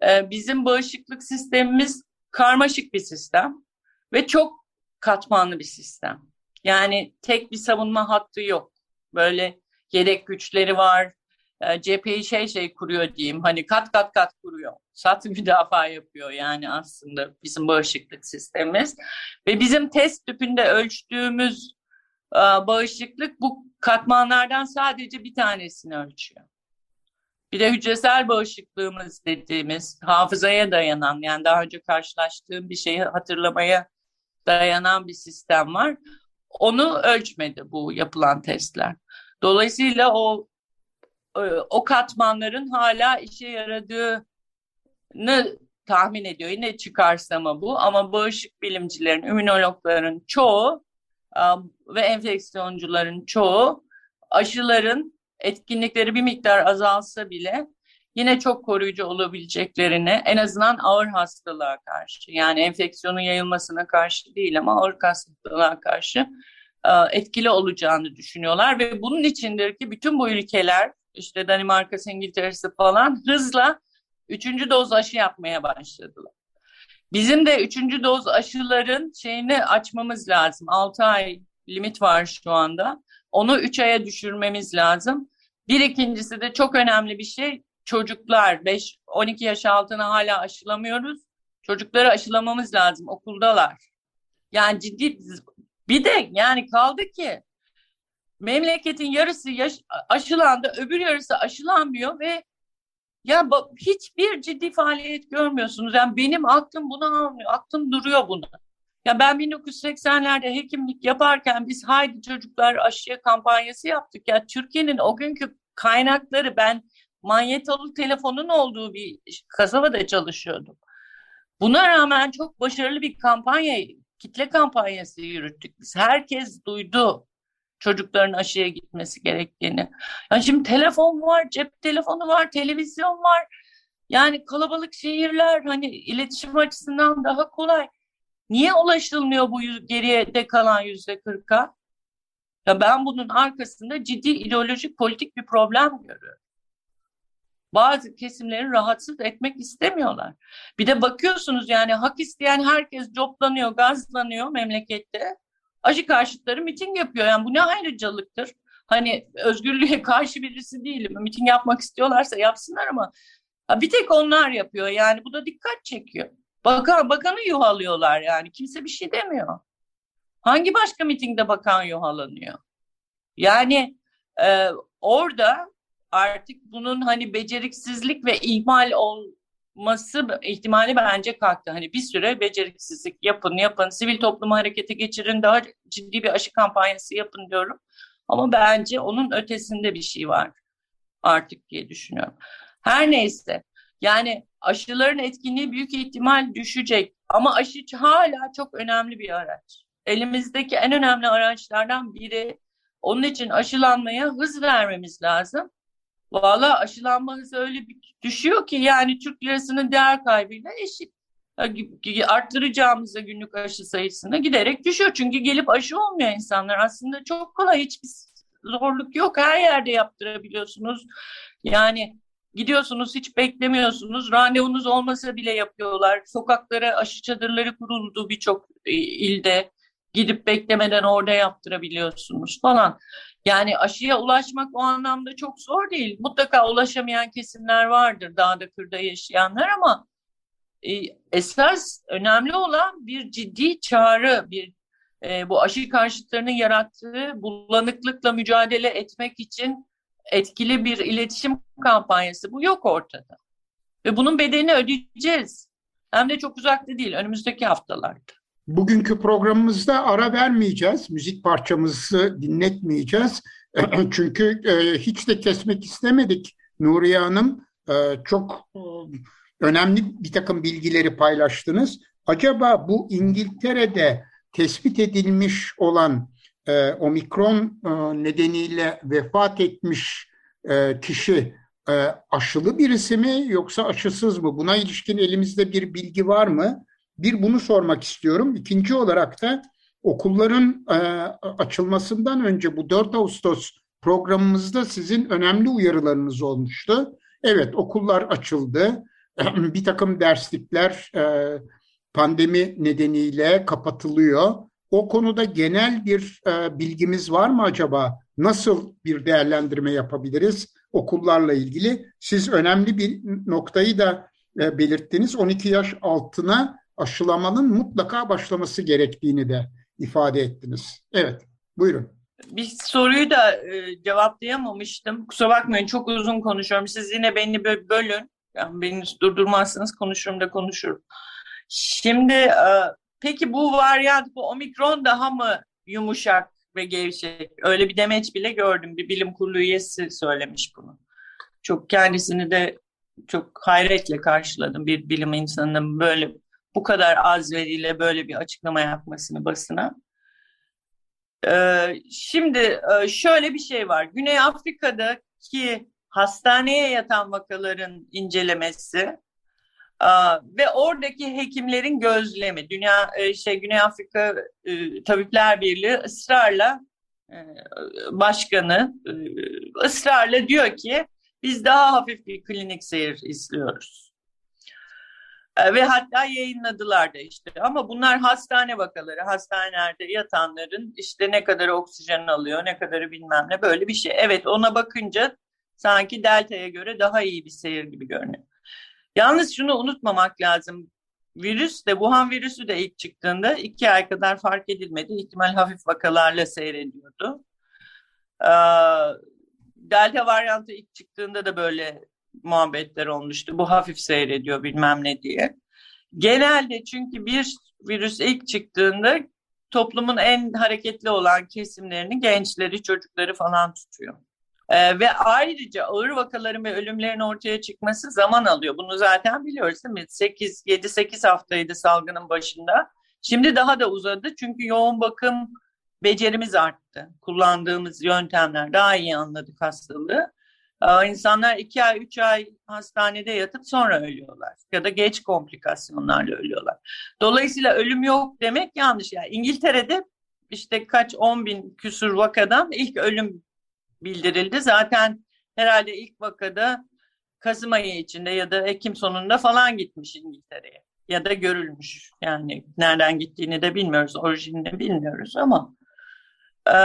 e, bizim bağışıklık sistemimiz karmaşık bir sistem ve çok katmanlı bir sistem. Yani tek bir savunma hattı yok. Böyle yedek güçleri var. E, cepheyi şey şey kuruyor diyeyim. Hani kat kat kat kuruyor. Sat [LAUGHS] müdafaa yapıyor yani aslında bizim bağışıklık sistemimiz. Ve bizim test tüpünde ölçtüğümüz e, bağışıklık bu katmanlardan sadece bir tanesini ölçüyor. Bir de hücresel bağışıklığımız dediğimiz hafızaya dayanan yani daha önce karşılaştığım bir şeyi hatırlamaya dayanan bir sistem var. Onu ölçmedi bu yapılan testler. Dolayısıyla o e, o katmanların hala işe yaradığını tahmin ediyor. Yine çıkarsama bu ama bağışık bilimcilerin, ümünologların çoğu ve enfeksiyoncuların çoğu aşıların etkinlikleri bir miktar azalsa bile yine çok koruyucu olabileceklerini en azından ağır hastalığa karşı yani enfeksiyonun yayılmasına karşı değil ama ağır hastalığa karşı e, etkili olacağını düşünüyorlar ve bunun içindir ki bütün bu ülkeler işte Danimarka, İngiltere'si falan hızla üçüncü doz aşı yapmaya başladılar. Bizim de üçüncü doz aşıların şeyini açmamız lazım. 6 ay limit var şu anda. Onu 3 aya düşürmemiz lazım. Bir ikincisi de çok önemli bir şey çocuklar 5-12 yaş altına hala aşılamıyoruz. Çocukları aşılamamız lazım okuldalar. Yani ciddi bir de yani kaldı ki memleketin yarısı yaş, aşılandı öbür yarısı aşılanmıyor ve ya hiçbir ciddi faaliyet görmüyorsunuz. Yani benim aklım bunu almıyor. Aklım duruyor buna. Ya ben 1980'lerde hekimlik yaparken biz haydi çocuklar aşıya kampanyası yaptık. Ya Türkiye'nin o günkü kaynakları ben manyetolu telefonun olduğu bir kasabada çalışıyordum. Buna rağmen çok başarılı bir kampanya, kitle kampanyası yürüttük biz. Herkes duydu çocukların aşıya gitmesi gerektiğini. Yani şimdi telefon var, cep telefonu var, televizyon var. Yani kalabalık şehirler hani iletişim açısından daha kolay. Niye ulaşılmıyor bu geriye de kalan yüzde kırka? Ya ben bunun arkasında ciddi ideolojik politik bir problem görüyorum. Bazı kesimleri rahatsız etmek istemiyorlar. Bir de bakıyorsunuz yani hak isteyen herkes coplanıyor, gazlanıyor memlekette. Aşı karşıtları miting yapıyor. Yani bu ne ayrıcalıktır? Hani özgürlüğe [LAUGHS] karşı birisi değilim. Miting yapmak istiyorlarsa yapsınlar ama bir tek onlar yapıyor. Yani bu da dikkat çekiyor. Bakan, bakanı yuhalıyorlar yani. Kimse bir şey demiyor. Hangi başka mitingde bakan yuhalanıyor? Yani e, orada artık bunun hani beceriksizlik ve ihmal olması ihtimali bence kalktı. Hani bir süre beceriksizlik yapın yapın, sivil toplumu harekete geçirin, daha ciddi bir aşı kampanyası yapın diyorum. Ama bence onun ötesinde bir şey var artık diye düşünüyorum. Her neyse yani aşıların etkinliği büyük ihtimal düşecek ama aşı hala çok önemli bir araç. Elimizdeki en önemli araçlardan biri. Onun için aşılanmaya hız vermemiz lazım. Valla aşılanma hızı öyle bir düşüyor ki yani Türk lirasının değer kaybıyla eşit. Arttıracağımızda günlük aşı sayısını giderek düşüyor. Çünkü gelip aşı olmuyor insanlar. Aslında çok kolay hiçbir zorluk yok. Her yerde yaptırabiliyorsunuz. Yani Gidiyorsunuz hiç beklemiyorsunuz. Randevunuz olmasa bile yapıyorlar. Sokaklara aşı çadırları kuruldu birçok e, ilde. Gidip beklemeden orada yaptırabiliyorsunuz falan. Yani aşıya ulaşmak o anlamda çok zor değil. Mutlaka ulaşamayan kesimler vardır dağda kırda yaşayanlar ama e, esas önemli olan bir ciddi çağrı, bir e, bu aşı karşıtlarının yarattığı bulanıklıkla mücadele etmek için etkili bir iletişim kampanyası bu yok ortada. Ve bunun bedelini ödeyeceğiz. Hem de çok uzakta değil, önümüzdeki haftalarda. Bugünkü programımızda ara vermeyeceğiz. Müzik parçamızı dinletmeyeceğiz. [CLEARS THROAT] Çünkü e, hiç de kesmek istemedik. Nuriye Hanım e, çok e, önemli bir takım bilgileri paylaştınız. Acaba bu İngiltere'de tespit edilmiş olan e, omikron e, nedeniyle vefat etmiş e, kişi e, aşılı birisi mi yoksa aşısız mı? Buna ilişkin elimizde bir bilgi var mı? Bir bunu sormak istiyorum. İkinci olarak da okulların e, açılmasından önce bu 4 Ağustos programımızda sizin önemli uyarılarınız olmuştu. Evet okullar açıldı. [CLEARS THROAT] bir takım derslikler e, pandemi nedeniyle kapatılıyor. O konuda genel bir e, bilgimiz var mı acaba? Nasıl bir değerlendirme yapabiliriz okullarla ilgili? Siz önemli bir noktayı da e, belirttiniz. 12 yaş altına aşılamanın mutlaka başlaması gerektiğini de ifade ettiniz. Evet, buyurun. Bir soruyu da e, cevaplayamamıştım. Kusura bakmayın çok uzun konuşuyorum. Siz yine beni bölün. Yani beni durdurmazsanız konuşurum da konuşurum. Şimdi e, Peki bu varyant, bu omikron daha mı yumuşak ve gevşek? Öyle bir demeç bile gördüm. Bir bilim kurulu üyesi söylemiş bunu. Çok kendisini de çok hayretle karşıladım bir bilim insanının böyle bu kadar az veriyle böyle bir açıklama yapmasını basına. Ee, şimdi e, şöyle bir şey var. Güney Afrika'daki hastaneye yatan vakaların incelemesi ve oradaki hekimlerin gözlemi, Dünya e, şey Güney Afrika e, Tabipler Birliği ısrarla e, başkanı ısrarla diyor ki biz daha hafif bir klinik seyir istiyoruz. Ve hatta yayınladılar da işte. Ama bunlar hastane vakaları, hastanelerde yatanların işte ne kadar oksijen alıyor, ne kadarı bilmem ne böyle bir şey. Evet ona bakınca sanki Delta'ya göre daha iyi bir seyir gibi görünüyor. Yalnız şunu unutmamak lazım. Virüs de Wuhan virüsü de ilk çıktığında iki ay kadar fark edilmedi. İhtimal hafif vakalarla seyrediyordu. Ee, Delta varyantı ilk çıktığında da böyle muhabbetler olmuştu. Bu hafif seyrediyor bilmem ne diye. Genelde çünkü bir virüs ilk çıktığında toplumun en hareketli olan kesimlerini gençleri, çocukları falan tutuyor. Ee, ve ayrıca ağır vakaların ve ölümlerin ortaya çıkması zaman alıyor. Bunu zaten biliyoruz değil mi? 8, 7-8 haftaydı salgının başında. Şimdi daha da uzadı çünkü yoğun bakım becerimiz arttı. Kullandığımız yöntemler daha iyi anladık hastalığı. Ee, insanlar iki ay, üç ay hastanede yatıp sonra ölüyorlar. Ya da geç komplikasyonlarla ölüyorlar. Dolayısıyla ölüm yok demek yanlış. Yani İngiltere'de işte kaç on bin küsur vakadan ilk ölüm bildirildi. Zaten herhalde ilk vakada Kasım ayı içinde ya da Ekim sonunda falan gitmiş İngiltere'ye. Ya da görülmüş. Yani nereden gittiğini de bilmiyoruz, orijinini bilmiyoruz ama e,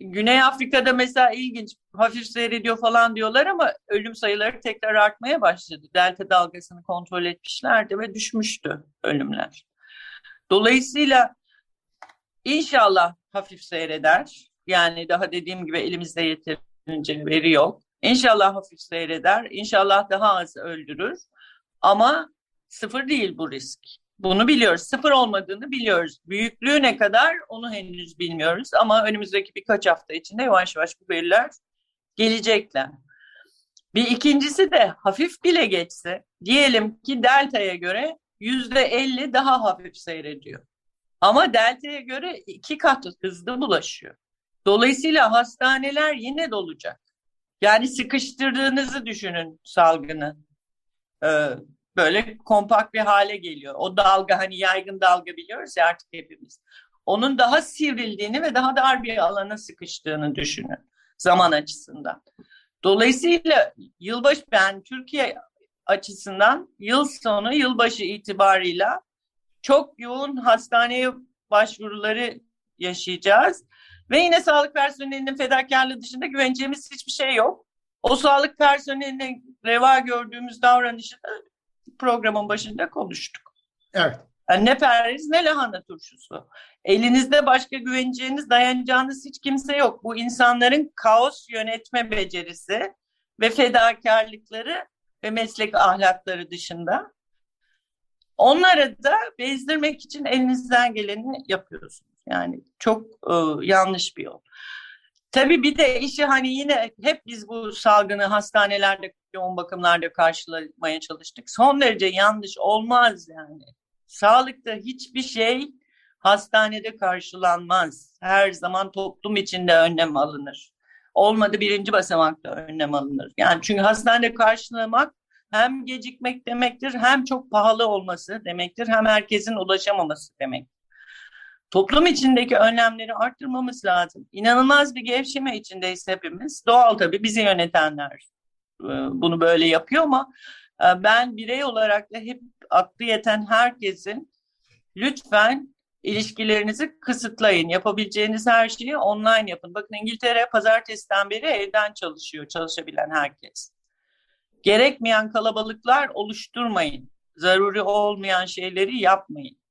Güney Afrika'da mesela ilginç hafif seyrediyor falan diyorlar ama ölüm sayıları tekrar artmaya başladı. Delta dalgasını kontrol etmişlerdi ve düşmüştü ölümler. Dolayısıyla inşallah hafif seyreder. Yani daha dediğim gibi elimizde yeterince veri yok. İnşallah hafif seyreder. İnşallah daha az öldürür. Ama sıfır değil bu risk. Bunu biliyoruz. Sıfır olmadığını biliyoruz. Büyüklüğü ne kadar onu henüz bilmiyoruz. Ama önümüzdeki birkaç hafta içinde yavaş yavaş bu veriler gelecekler. Bir ikincisi de hafif bile geçse diyelim ki delta'ya göre yüzde elli daha hafif seyrediyor. Ama delta'ya göre iki kat hızlı bulaşıyor. Dolayısıyla hastaneler yine dolacak. Yani sıkıştırdığınızı düşünün salgını. Ee, böyle kompakt bir hale geliyor. O dalga hani yaygın dalga biliyoruz ya artık hepimiz. Onun daha sivrildiğini ve daha dar bir alana sıkıştığını düşünün zaman açısından. Dolayısıyla yılbaşı ben Türkiye açısından yıl sonu yılbaşı itibarıyla çok yoğun hastaneye başvuruları yaşayacağız. Ve yine sağlık personelinin fedakarlığı dışında güveneceğimiz hiçbir şey yok. O sağlık personelinin reva gördüğümüz davranışı da programın başında konuştuk. Evet. Yani ne perhiz ne lahana turşusu. Elinizde başka güveneceğiniz, dayanacağınız hiç kimse yok. Bu insanların kaos yönetme becerisi ve fedakarlıkları ve meslek ahlakları dışında. Onları da bezdirmek için elinizden geleni yapıyorsunuz. Yani çok e, yanlış bir yol. Tabii bir de işi hani yine hep biz bu salgını hastanelerde, yoğun bakımlarda karşılamaya çalıştık. Son derece yanlış olmaz yani. Sağlıkta hiçbir şey hastanede karşılanmaz. Her zaman toplum içinde önlem alınır. Olmadı birinci basamakta önlem alınır. Yani çünkü hastanede karşılamak hem gecikmek demektir, hem çok pahalı olması demektir, hem herkesin ulaşamaması demek. Toplum içindeki önlemleri arttırmamız lazım. İnanılmaz bir gevşeme içindeyiz hepimiz. Doğal tabii bizi yönetenler e, bunu böyle yapıyor ama e, ben birey olarak da hep aklı yeten herkesin lütfen ilişkilerinizi kısıtlayın. Yapabileceğiniz her şeyi online yapın. Bakın İngiltere pazartesiden beri evden çalışıyor çalışabilen herkes. Gerekmeyen kalabalıklar oluşturmayın. Zaruri olmayan şeyleri yapmayın.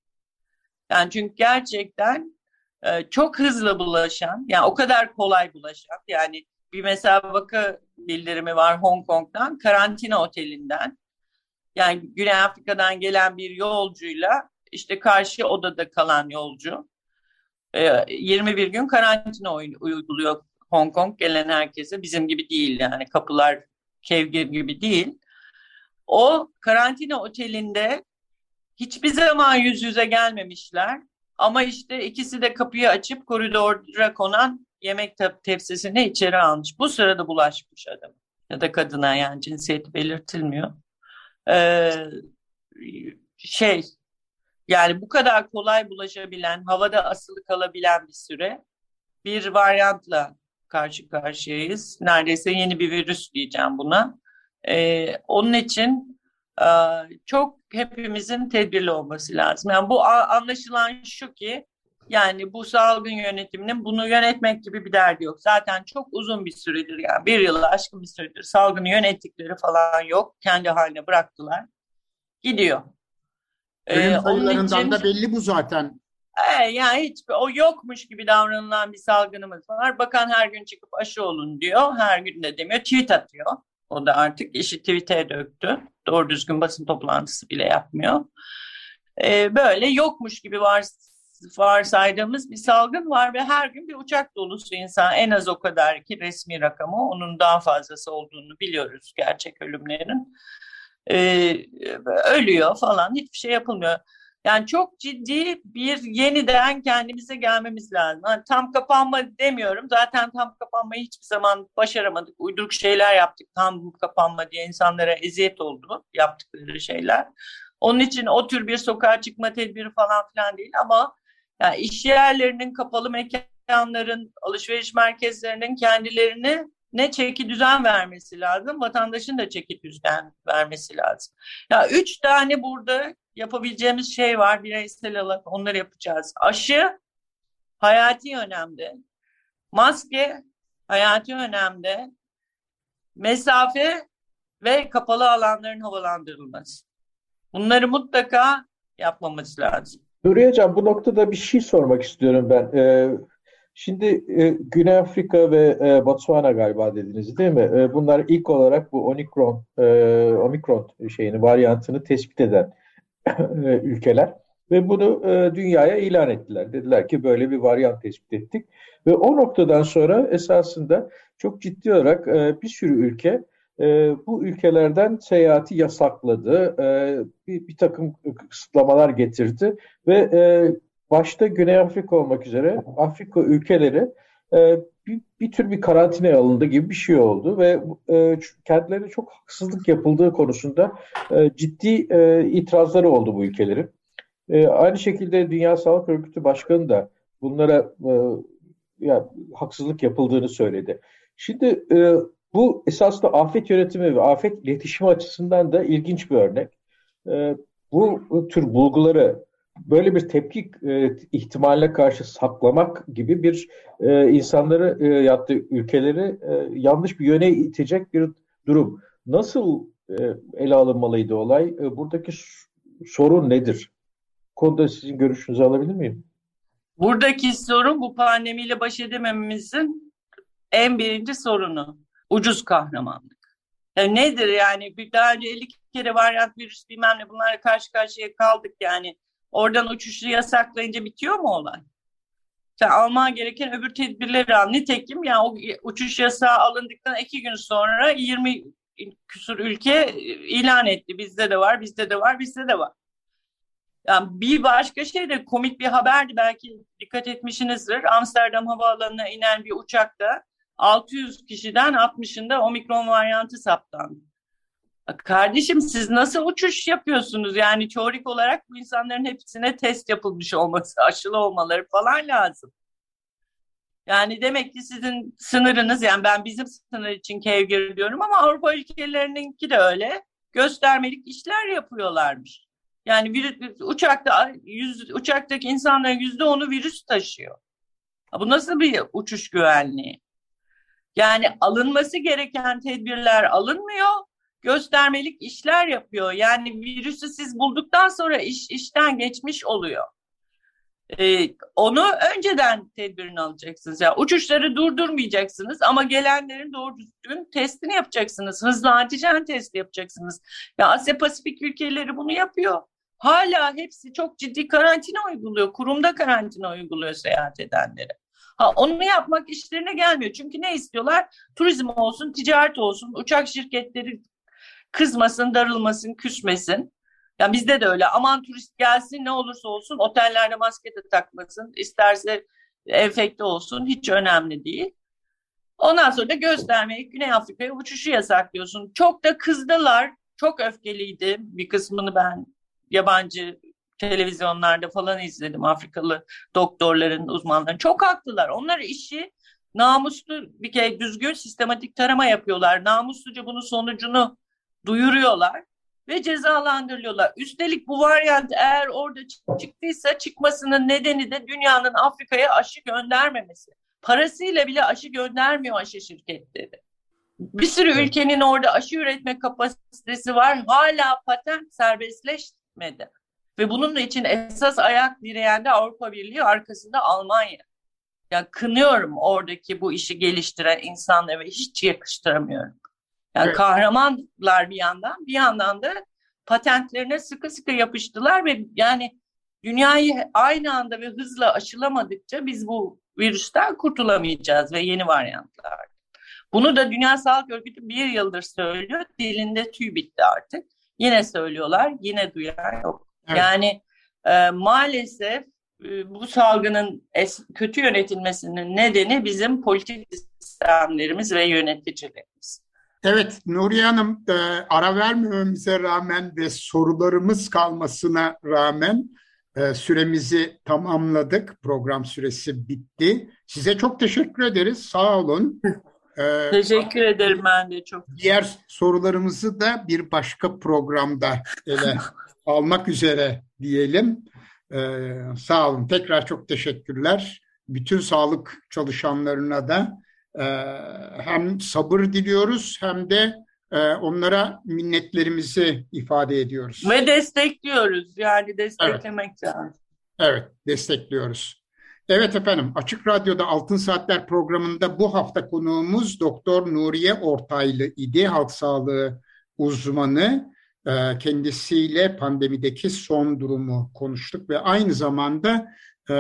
Yani çünkü gerçekten e, çok hızlı bulaşan, yani o kadar kolay bulaşan, yani bir mesela vaka bildirimi var Hong Kong'dan, karantina otelinden. Yani Güney Afrika'dan gelen bir yolcuyla işte karşı odada kalan yolcu. E, 21 gün karantina uyguluyor Hong Kong gelen herkese. Bizim gibi değil yani kapılar kevgir gibi değil. O karantina otelinde hiçbir zaman yüz yüze gelmemişler. Ama işte ikisi de kapıyı açıp koridora konan yemek tepsisini içeri almış. Bu sırada bulaşmış adam ya da kadına yani cinsiyeti belirtilmiyor. Ee, şey yani bu kadar kolay bulaşabilen, havada asılı kalabilen bir süre bir varyantla karşı karşıyayız. Neredeyse yeni bir virüs diyeceğim buna. Ee, onun için çok hepimizin tedbirli olması lazım. Yani bu anlaşılan şu ki yani bu salgın yönetiminin bunu yönetmek gibi bir derdi yok. Zaten çok uzun bir süredir yani bir yılı aşkın bir süredir salgını yönettikleri falan yok. Kendi haline bıraktılar. Gidiyor. Ölüm ee, sayılarından için, da belli bu zaten. E, yani hiç o yokmuş gibi davranılan bir salgınımız var. Bakan her gün çıkıp aşı olun diyor. Her gün de demiyor. Tweet atıyor. O da artık işi tweet'e döktü. Doğru düzgün basın toplantısı bile yapmıyor. Ee, böyle yokmuş gibi var varsaydığımız bir salgın var ve her gün bir uçak dolusu insan en az o kadar ki resmi rakamı onun daha fazlası olduğunu biliyoruz gerçek ölümlerin. Ee, ölüyor falan hiçbir şey yapılmıyor. Yani çok ciddi bir yeniden kendimize gelmemiz lazım. Yani tam kapanma demiyorum. Zaten tam kapanmayı hiçbir zaman başaramadık. Uyduruk şeyler yaptık. Tam kapanma diye insanlara eziyet oldu yaptıkları şeyler. Onun için o tür bir sokağa çıkma tedbiri falan filan değil ama yani iş yerlerinin, kapalı mekanların, alışveriş merkezlerinin kendilerini ne çeki düzen vermesi lazım, vatandaşın da çeki düzen vermesi lazım. Ya üç tane burada yapabileceğimiz şey var bireysel olarak onları yapacağız. Aşı hayati önemde. Maske hayati önemde. Mesafe ve kapalı alanların havalandırılması. Bunları mutlaka yapmamız lazım. Nuriye Hocam bu noktada bir şey sormak istiyorum ben. Ee, şimdi e, Güney Afrika ve e, Botswana galiba dediniz değil mi? E, bunlar ilk olarak bu Omikron, e, Omikron şeyini, varyantını tespit eden e, ülkeler. Ve bunu e, dünyaya ilan ettiler. Dediler ki böyle bir varyant tespit ettik. Ve o noktadan sonra esasında çok ciddi olarak e, bir sürü ülke e, bu ülkelerden seyahati yasakladı, e, bir, bir takım kısıtlamalar getirdi ve e, başta Güney Afrika olmak üzere Afrika ülkeleri e, bir, bir tür bir karantinaya alındı gibi bir şey oldu ve e, kendilerine çok haksızlık yapıldığı konusunda e, ciddi e, itirazları oldu bu ülkelerin. E, aynı şekilde Dünya Sağlık Örgütü Başkanı da bunlara e, ya, haksızlık yapıldığını söyledi. Şimdi e, bu esasında afet yönetimi ve afet iletişimi açısından da ilginç bir örnek. E, bu tür bulguları böyle bir tepki e, ihtimaline karşı saklamak gibi bir e, insanları e, yaptığı ülkeleri e, yanlış bir yöne itecek bir durum. Nasıl e, ele alınmalıydı olay? E, buradaki sorun nedir? Konuda sizin görüşünüzü alabilir miyim? Buradaki sorun bu pandemiyle baş edemememizin en birinci sorunu ucuz kahramanlık. Yani nedir yani bir daha önce 50 kere varyant virüs bilmem ne bunlarla karşı karşıya kaldık yani. Oradan uçuşu yasaklayınca bitiyor mu olay? Sen alman gereken öbür tedbirleri al. Nitekim yani o uçuş yasağı alındıktan iki gün sonra 20 küsur ülke ilan etti. Bizde de var, bizde de var, bizde de var. Yani bir başka şey de komik bir haberdi belki dikkat etmişsinizdir. Amsterdam havaalanına inen bir uçakta 600 kişiden 60'ında omikron varyantı saptandı. Kardeşim siz nasıl uçuş yapıyorsunuz? Yani teorik olarak bu insanların hepsine test yapılmış olması, [LAUGHS] aşılı olmaları falan lazım. Yani demek ki sizin sınırınız yani ben bizim sınır için kevgir diyorum ama Avrupa ülkelerininki de öyle. Göstermelik işler yapıyorlarmış. Yani bir, uçakta yüz, uçaktaki insanların yüzde onu virüs taşıyor. Bu nasıl bir uçuş güvenliği? Yani alınması gereken tedbirler alınmıyor, göstermelik işler yapıyor. Yani virüsü siz bulduktan sonra iş işten geçmiş oluyor. Ee, onu önceden tedbirini alacaksınız. Yani uçuşları durdurmayacaksınız ama gelenlerin doğru düzgün testini yapacaksınız. Hızlı antijen testi yapacaksınız. Ya Asya Pasifik ülkeleri bunu yapıyor. Hala hepsi çok ciddi karantina uyguluyor. Kurumda karantina uyguluyor seyahat edenlere. Ha, onu yapmak işlerine gelmiyor. Çünkü ne istiyorlar? Turizm olsun, ticaret olsun, uçak şirketleri kızmasın, darılmasın, küsmesin. Ya bizde de öyle. Aman turist gelsin ne olursa olsun otellerde maske de takmasın. isterse enfekte olsun. Hiç önemli değil. Ondan sonra da göstermeyi Güney Afrika'ya uçuşu yasaklıyorsun. Çok da kızdılar. Çok öfkeliydi. Bir kısmını ben yabancı televizyonlarda falan izledim Afrikalı doktorların, uzmanların. Çok haklılar. Onlar işi namuslu bir kere düzgün sistematik tarama yapıyorlar. Namusluca bunun sonucunu duyuruyorlar ve cezalandırıyorlar. Üstelik bu varyant eğer orada çıktıysa çıkmasının nedeni de dünyanın Afrika'ya aşı göndermemesi. Parasıyla bile aşı göndermiyor aşı şirketleri. Bir sürü ülkenin orada aşı üretme kapasitesi var. Hala patent serbestleşmedi. Ve bunun için esas ayak direyen de Avrupa Birliği arkasında Almanya. Yani kınıyorum oradaki bu işi geliştiren insanları ve hiç yakıştıramıyorum. Yani evet. kahramanlar bir yandan bir yandan da patentlerine sıkı sıkı yapıştılar ve yani dünyayı aynı anda ve hızla aşılamadıkça biz bu virüsten kurtulamayacağız ve yeni varyantlar. Bunu da Dünya Sağlık Örgütü bir yıldır söylüyor. Dilinde tüy bitti artık. Yine söylüyorlar, yine duyan yok. Evet. Yani e, maalesef e, bu salgının es, kötü yönetilmesinin nedeni bizim politik sistemlerimiz ve yöneticilerimiz. Evet Nuriye Hanım e, ara vermememize rağmen ve sorularımız kalmasına rağmen e, süremizi tamamladık. Program süresi bitti. Size çok teşekkür ederiz. Sağ olun. Ee, [LAUGHS] Teşekkür ederim ben de çok. Diğer sorularımızı da bir başka programda ele [LAUGHS] almak üzere diyelim. Ee, sağ olun. Tekrar çok teşekkürler. Bütün sağlık çalışanlarına da e, hem sabır diliyoruz hem de e, onlara minnetlerimizi ifade ediyoruz. Ve destekliyoruz. Yani desteklemek evet. lazım. Evet, destekliyoruz. Evet efendim, Açık Radyo'da Altın Saatler programında bu hafta konuğumuz Doktor Nuriye Ortaylı idi, halk sağlığı uzmanı. Ee, kendisiyle pandemideki son durumu konuştuk ve aynı zamanda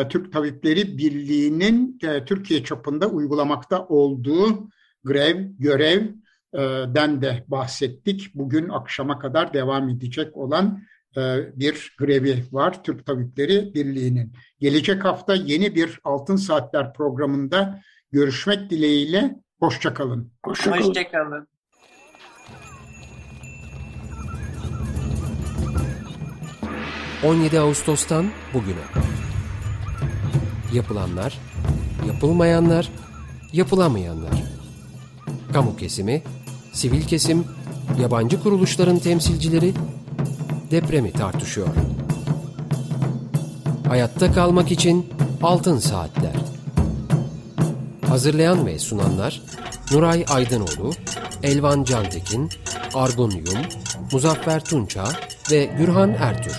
Türk Tabipleri Birliği'nin e, Türkiye çapında uygulamakta olduğu grev, görevden de bahsettik. Bugün akşama kadar devam edecek olan e, bir grevi var Türk Tabipleri Birliği'nin. Gelecek hafta yeni bir Altın Saatler programında görüşmek dileğiyle. Hoşçakalın. Hoşçakalın. Hoşçakalın. ...17 Ağustos'tan bugüne. Yapılanlar, yapılmayanlar, yapılamayanlar. Kamu kesimi, sivil kesim, yabancı kuruluşların temsilcileri depremi tartışıyor. Hayatta kalmak için altın saatler. Hazırlayan ve sunanlar Nuray Aydınoğlu, Elvan Cantekin, Argun Yum, Muzaffer Tunça ve Gürhan Ertür.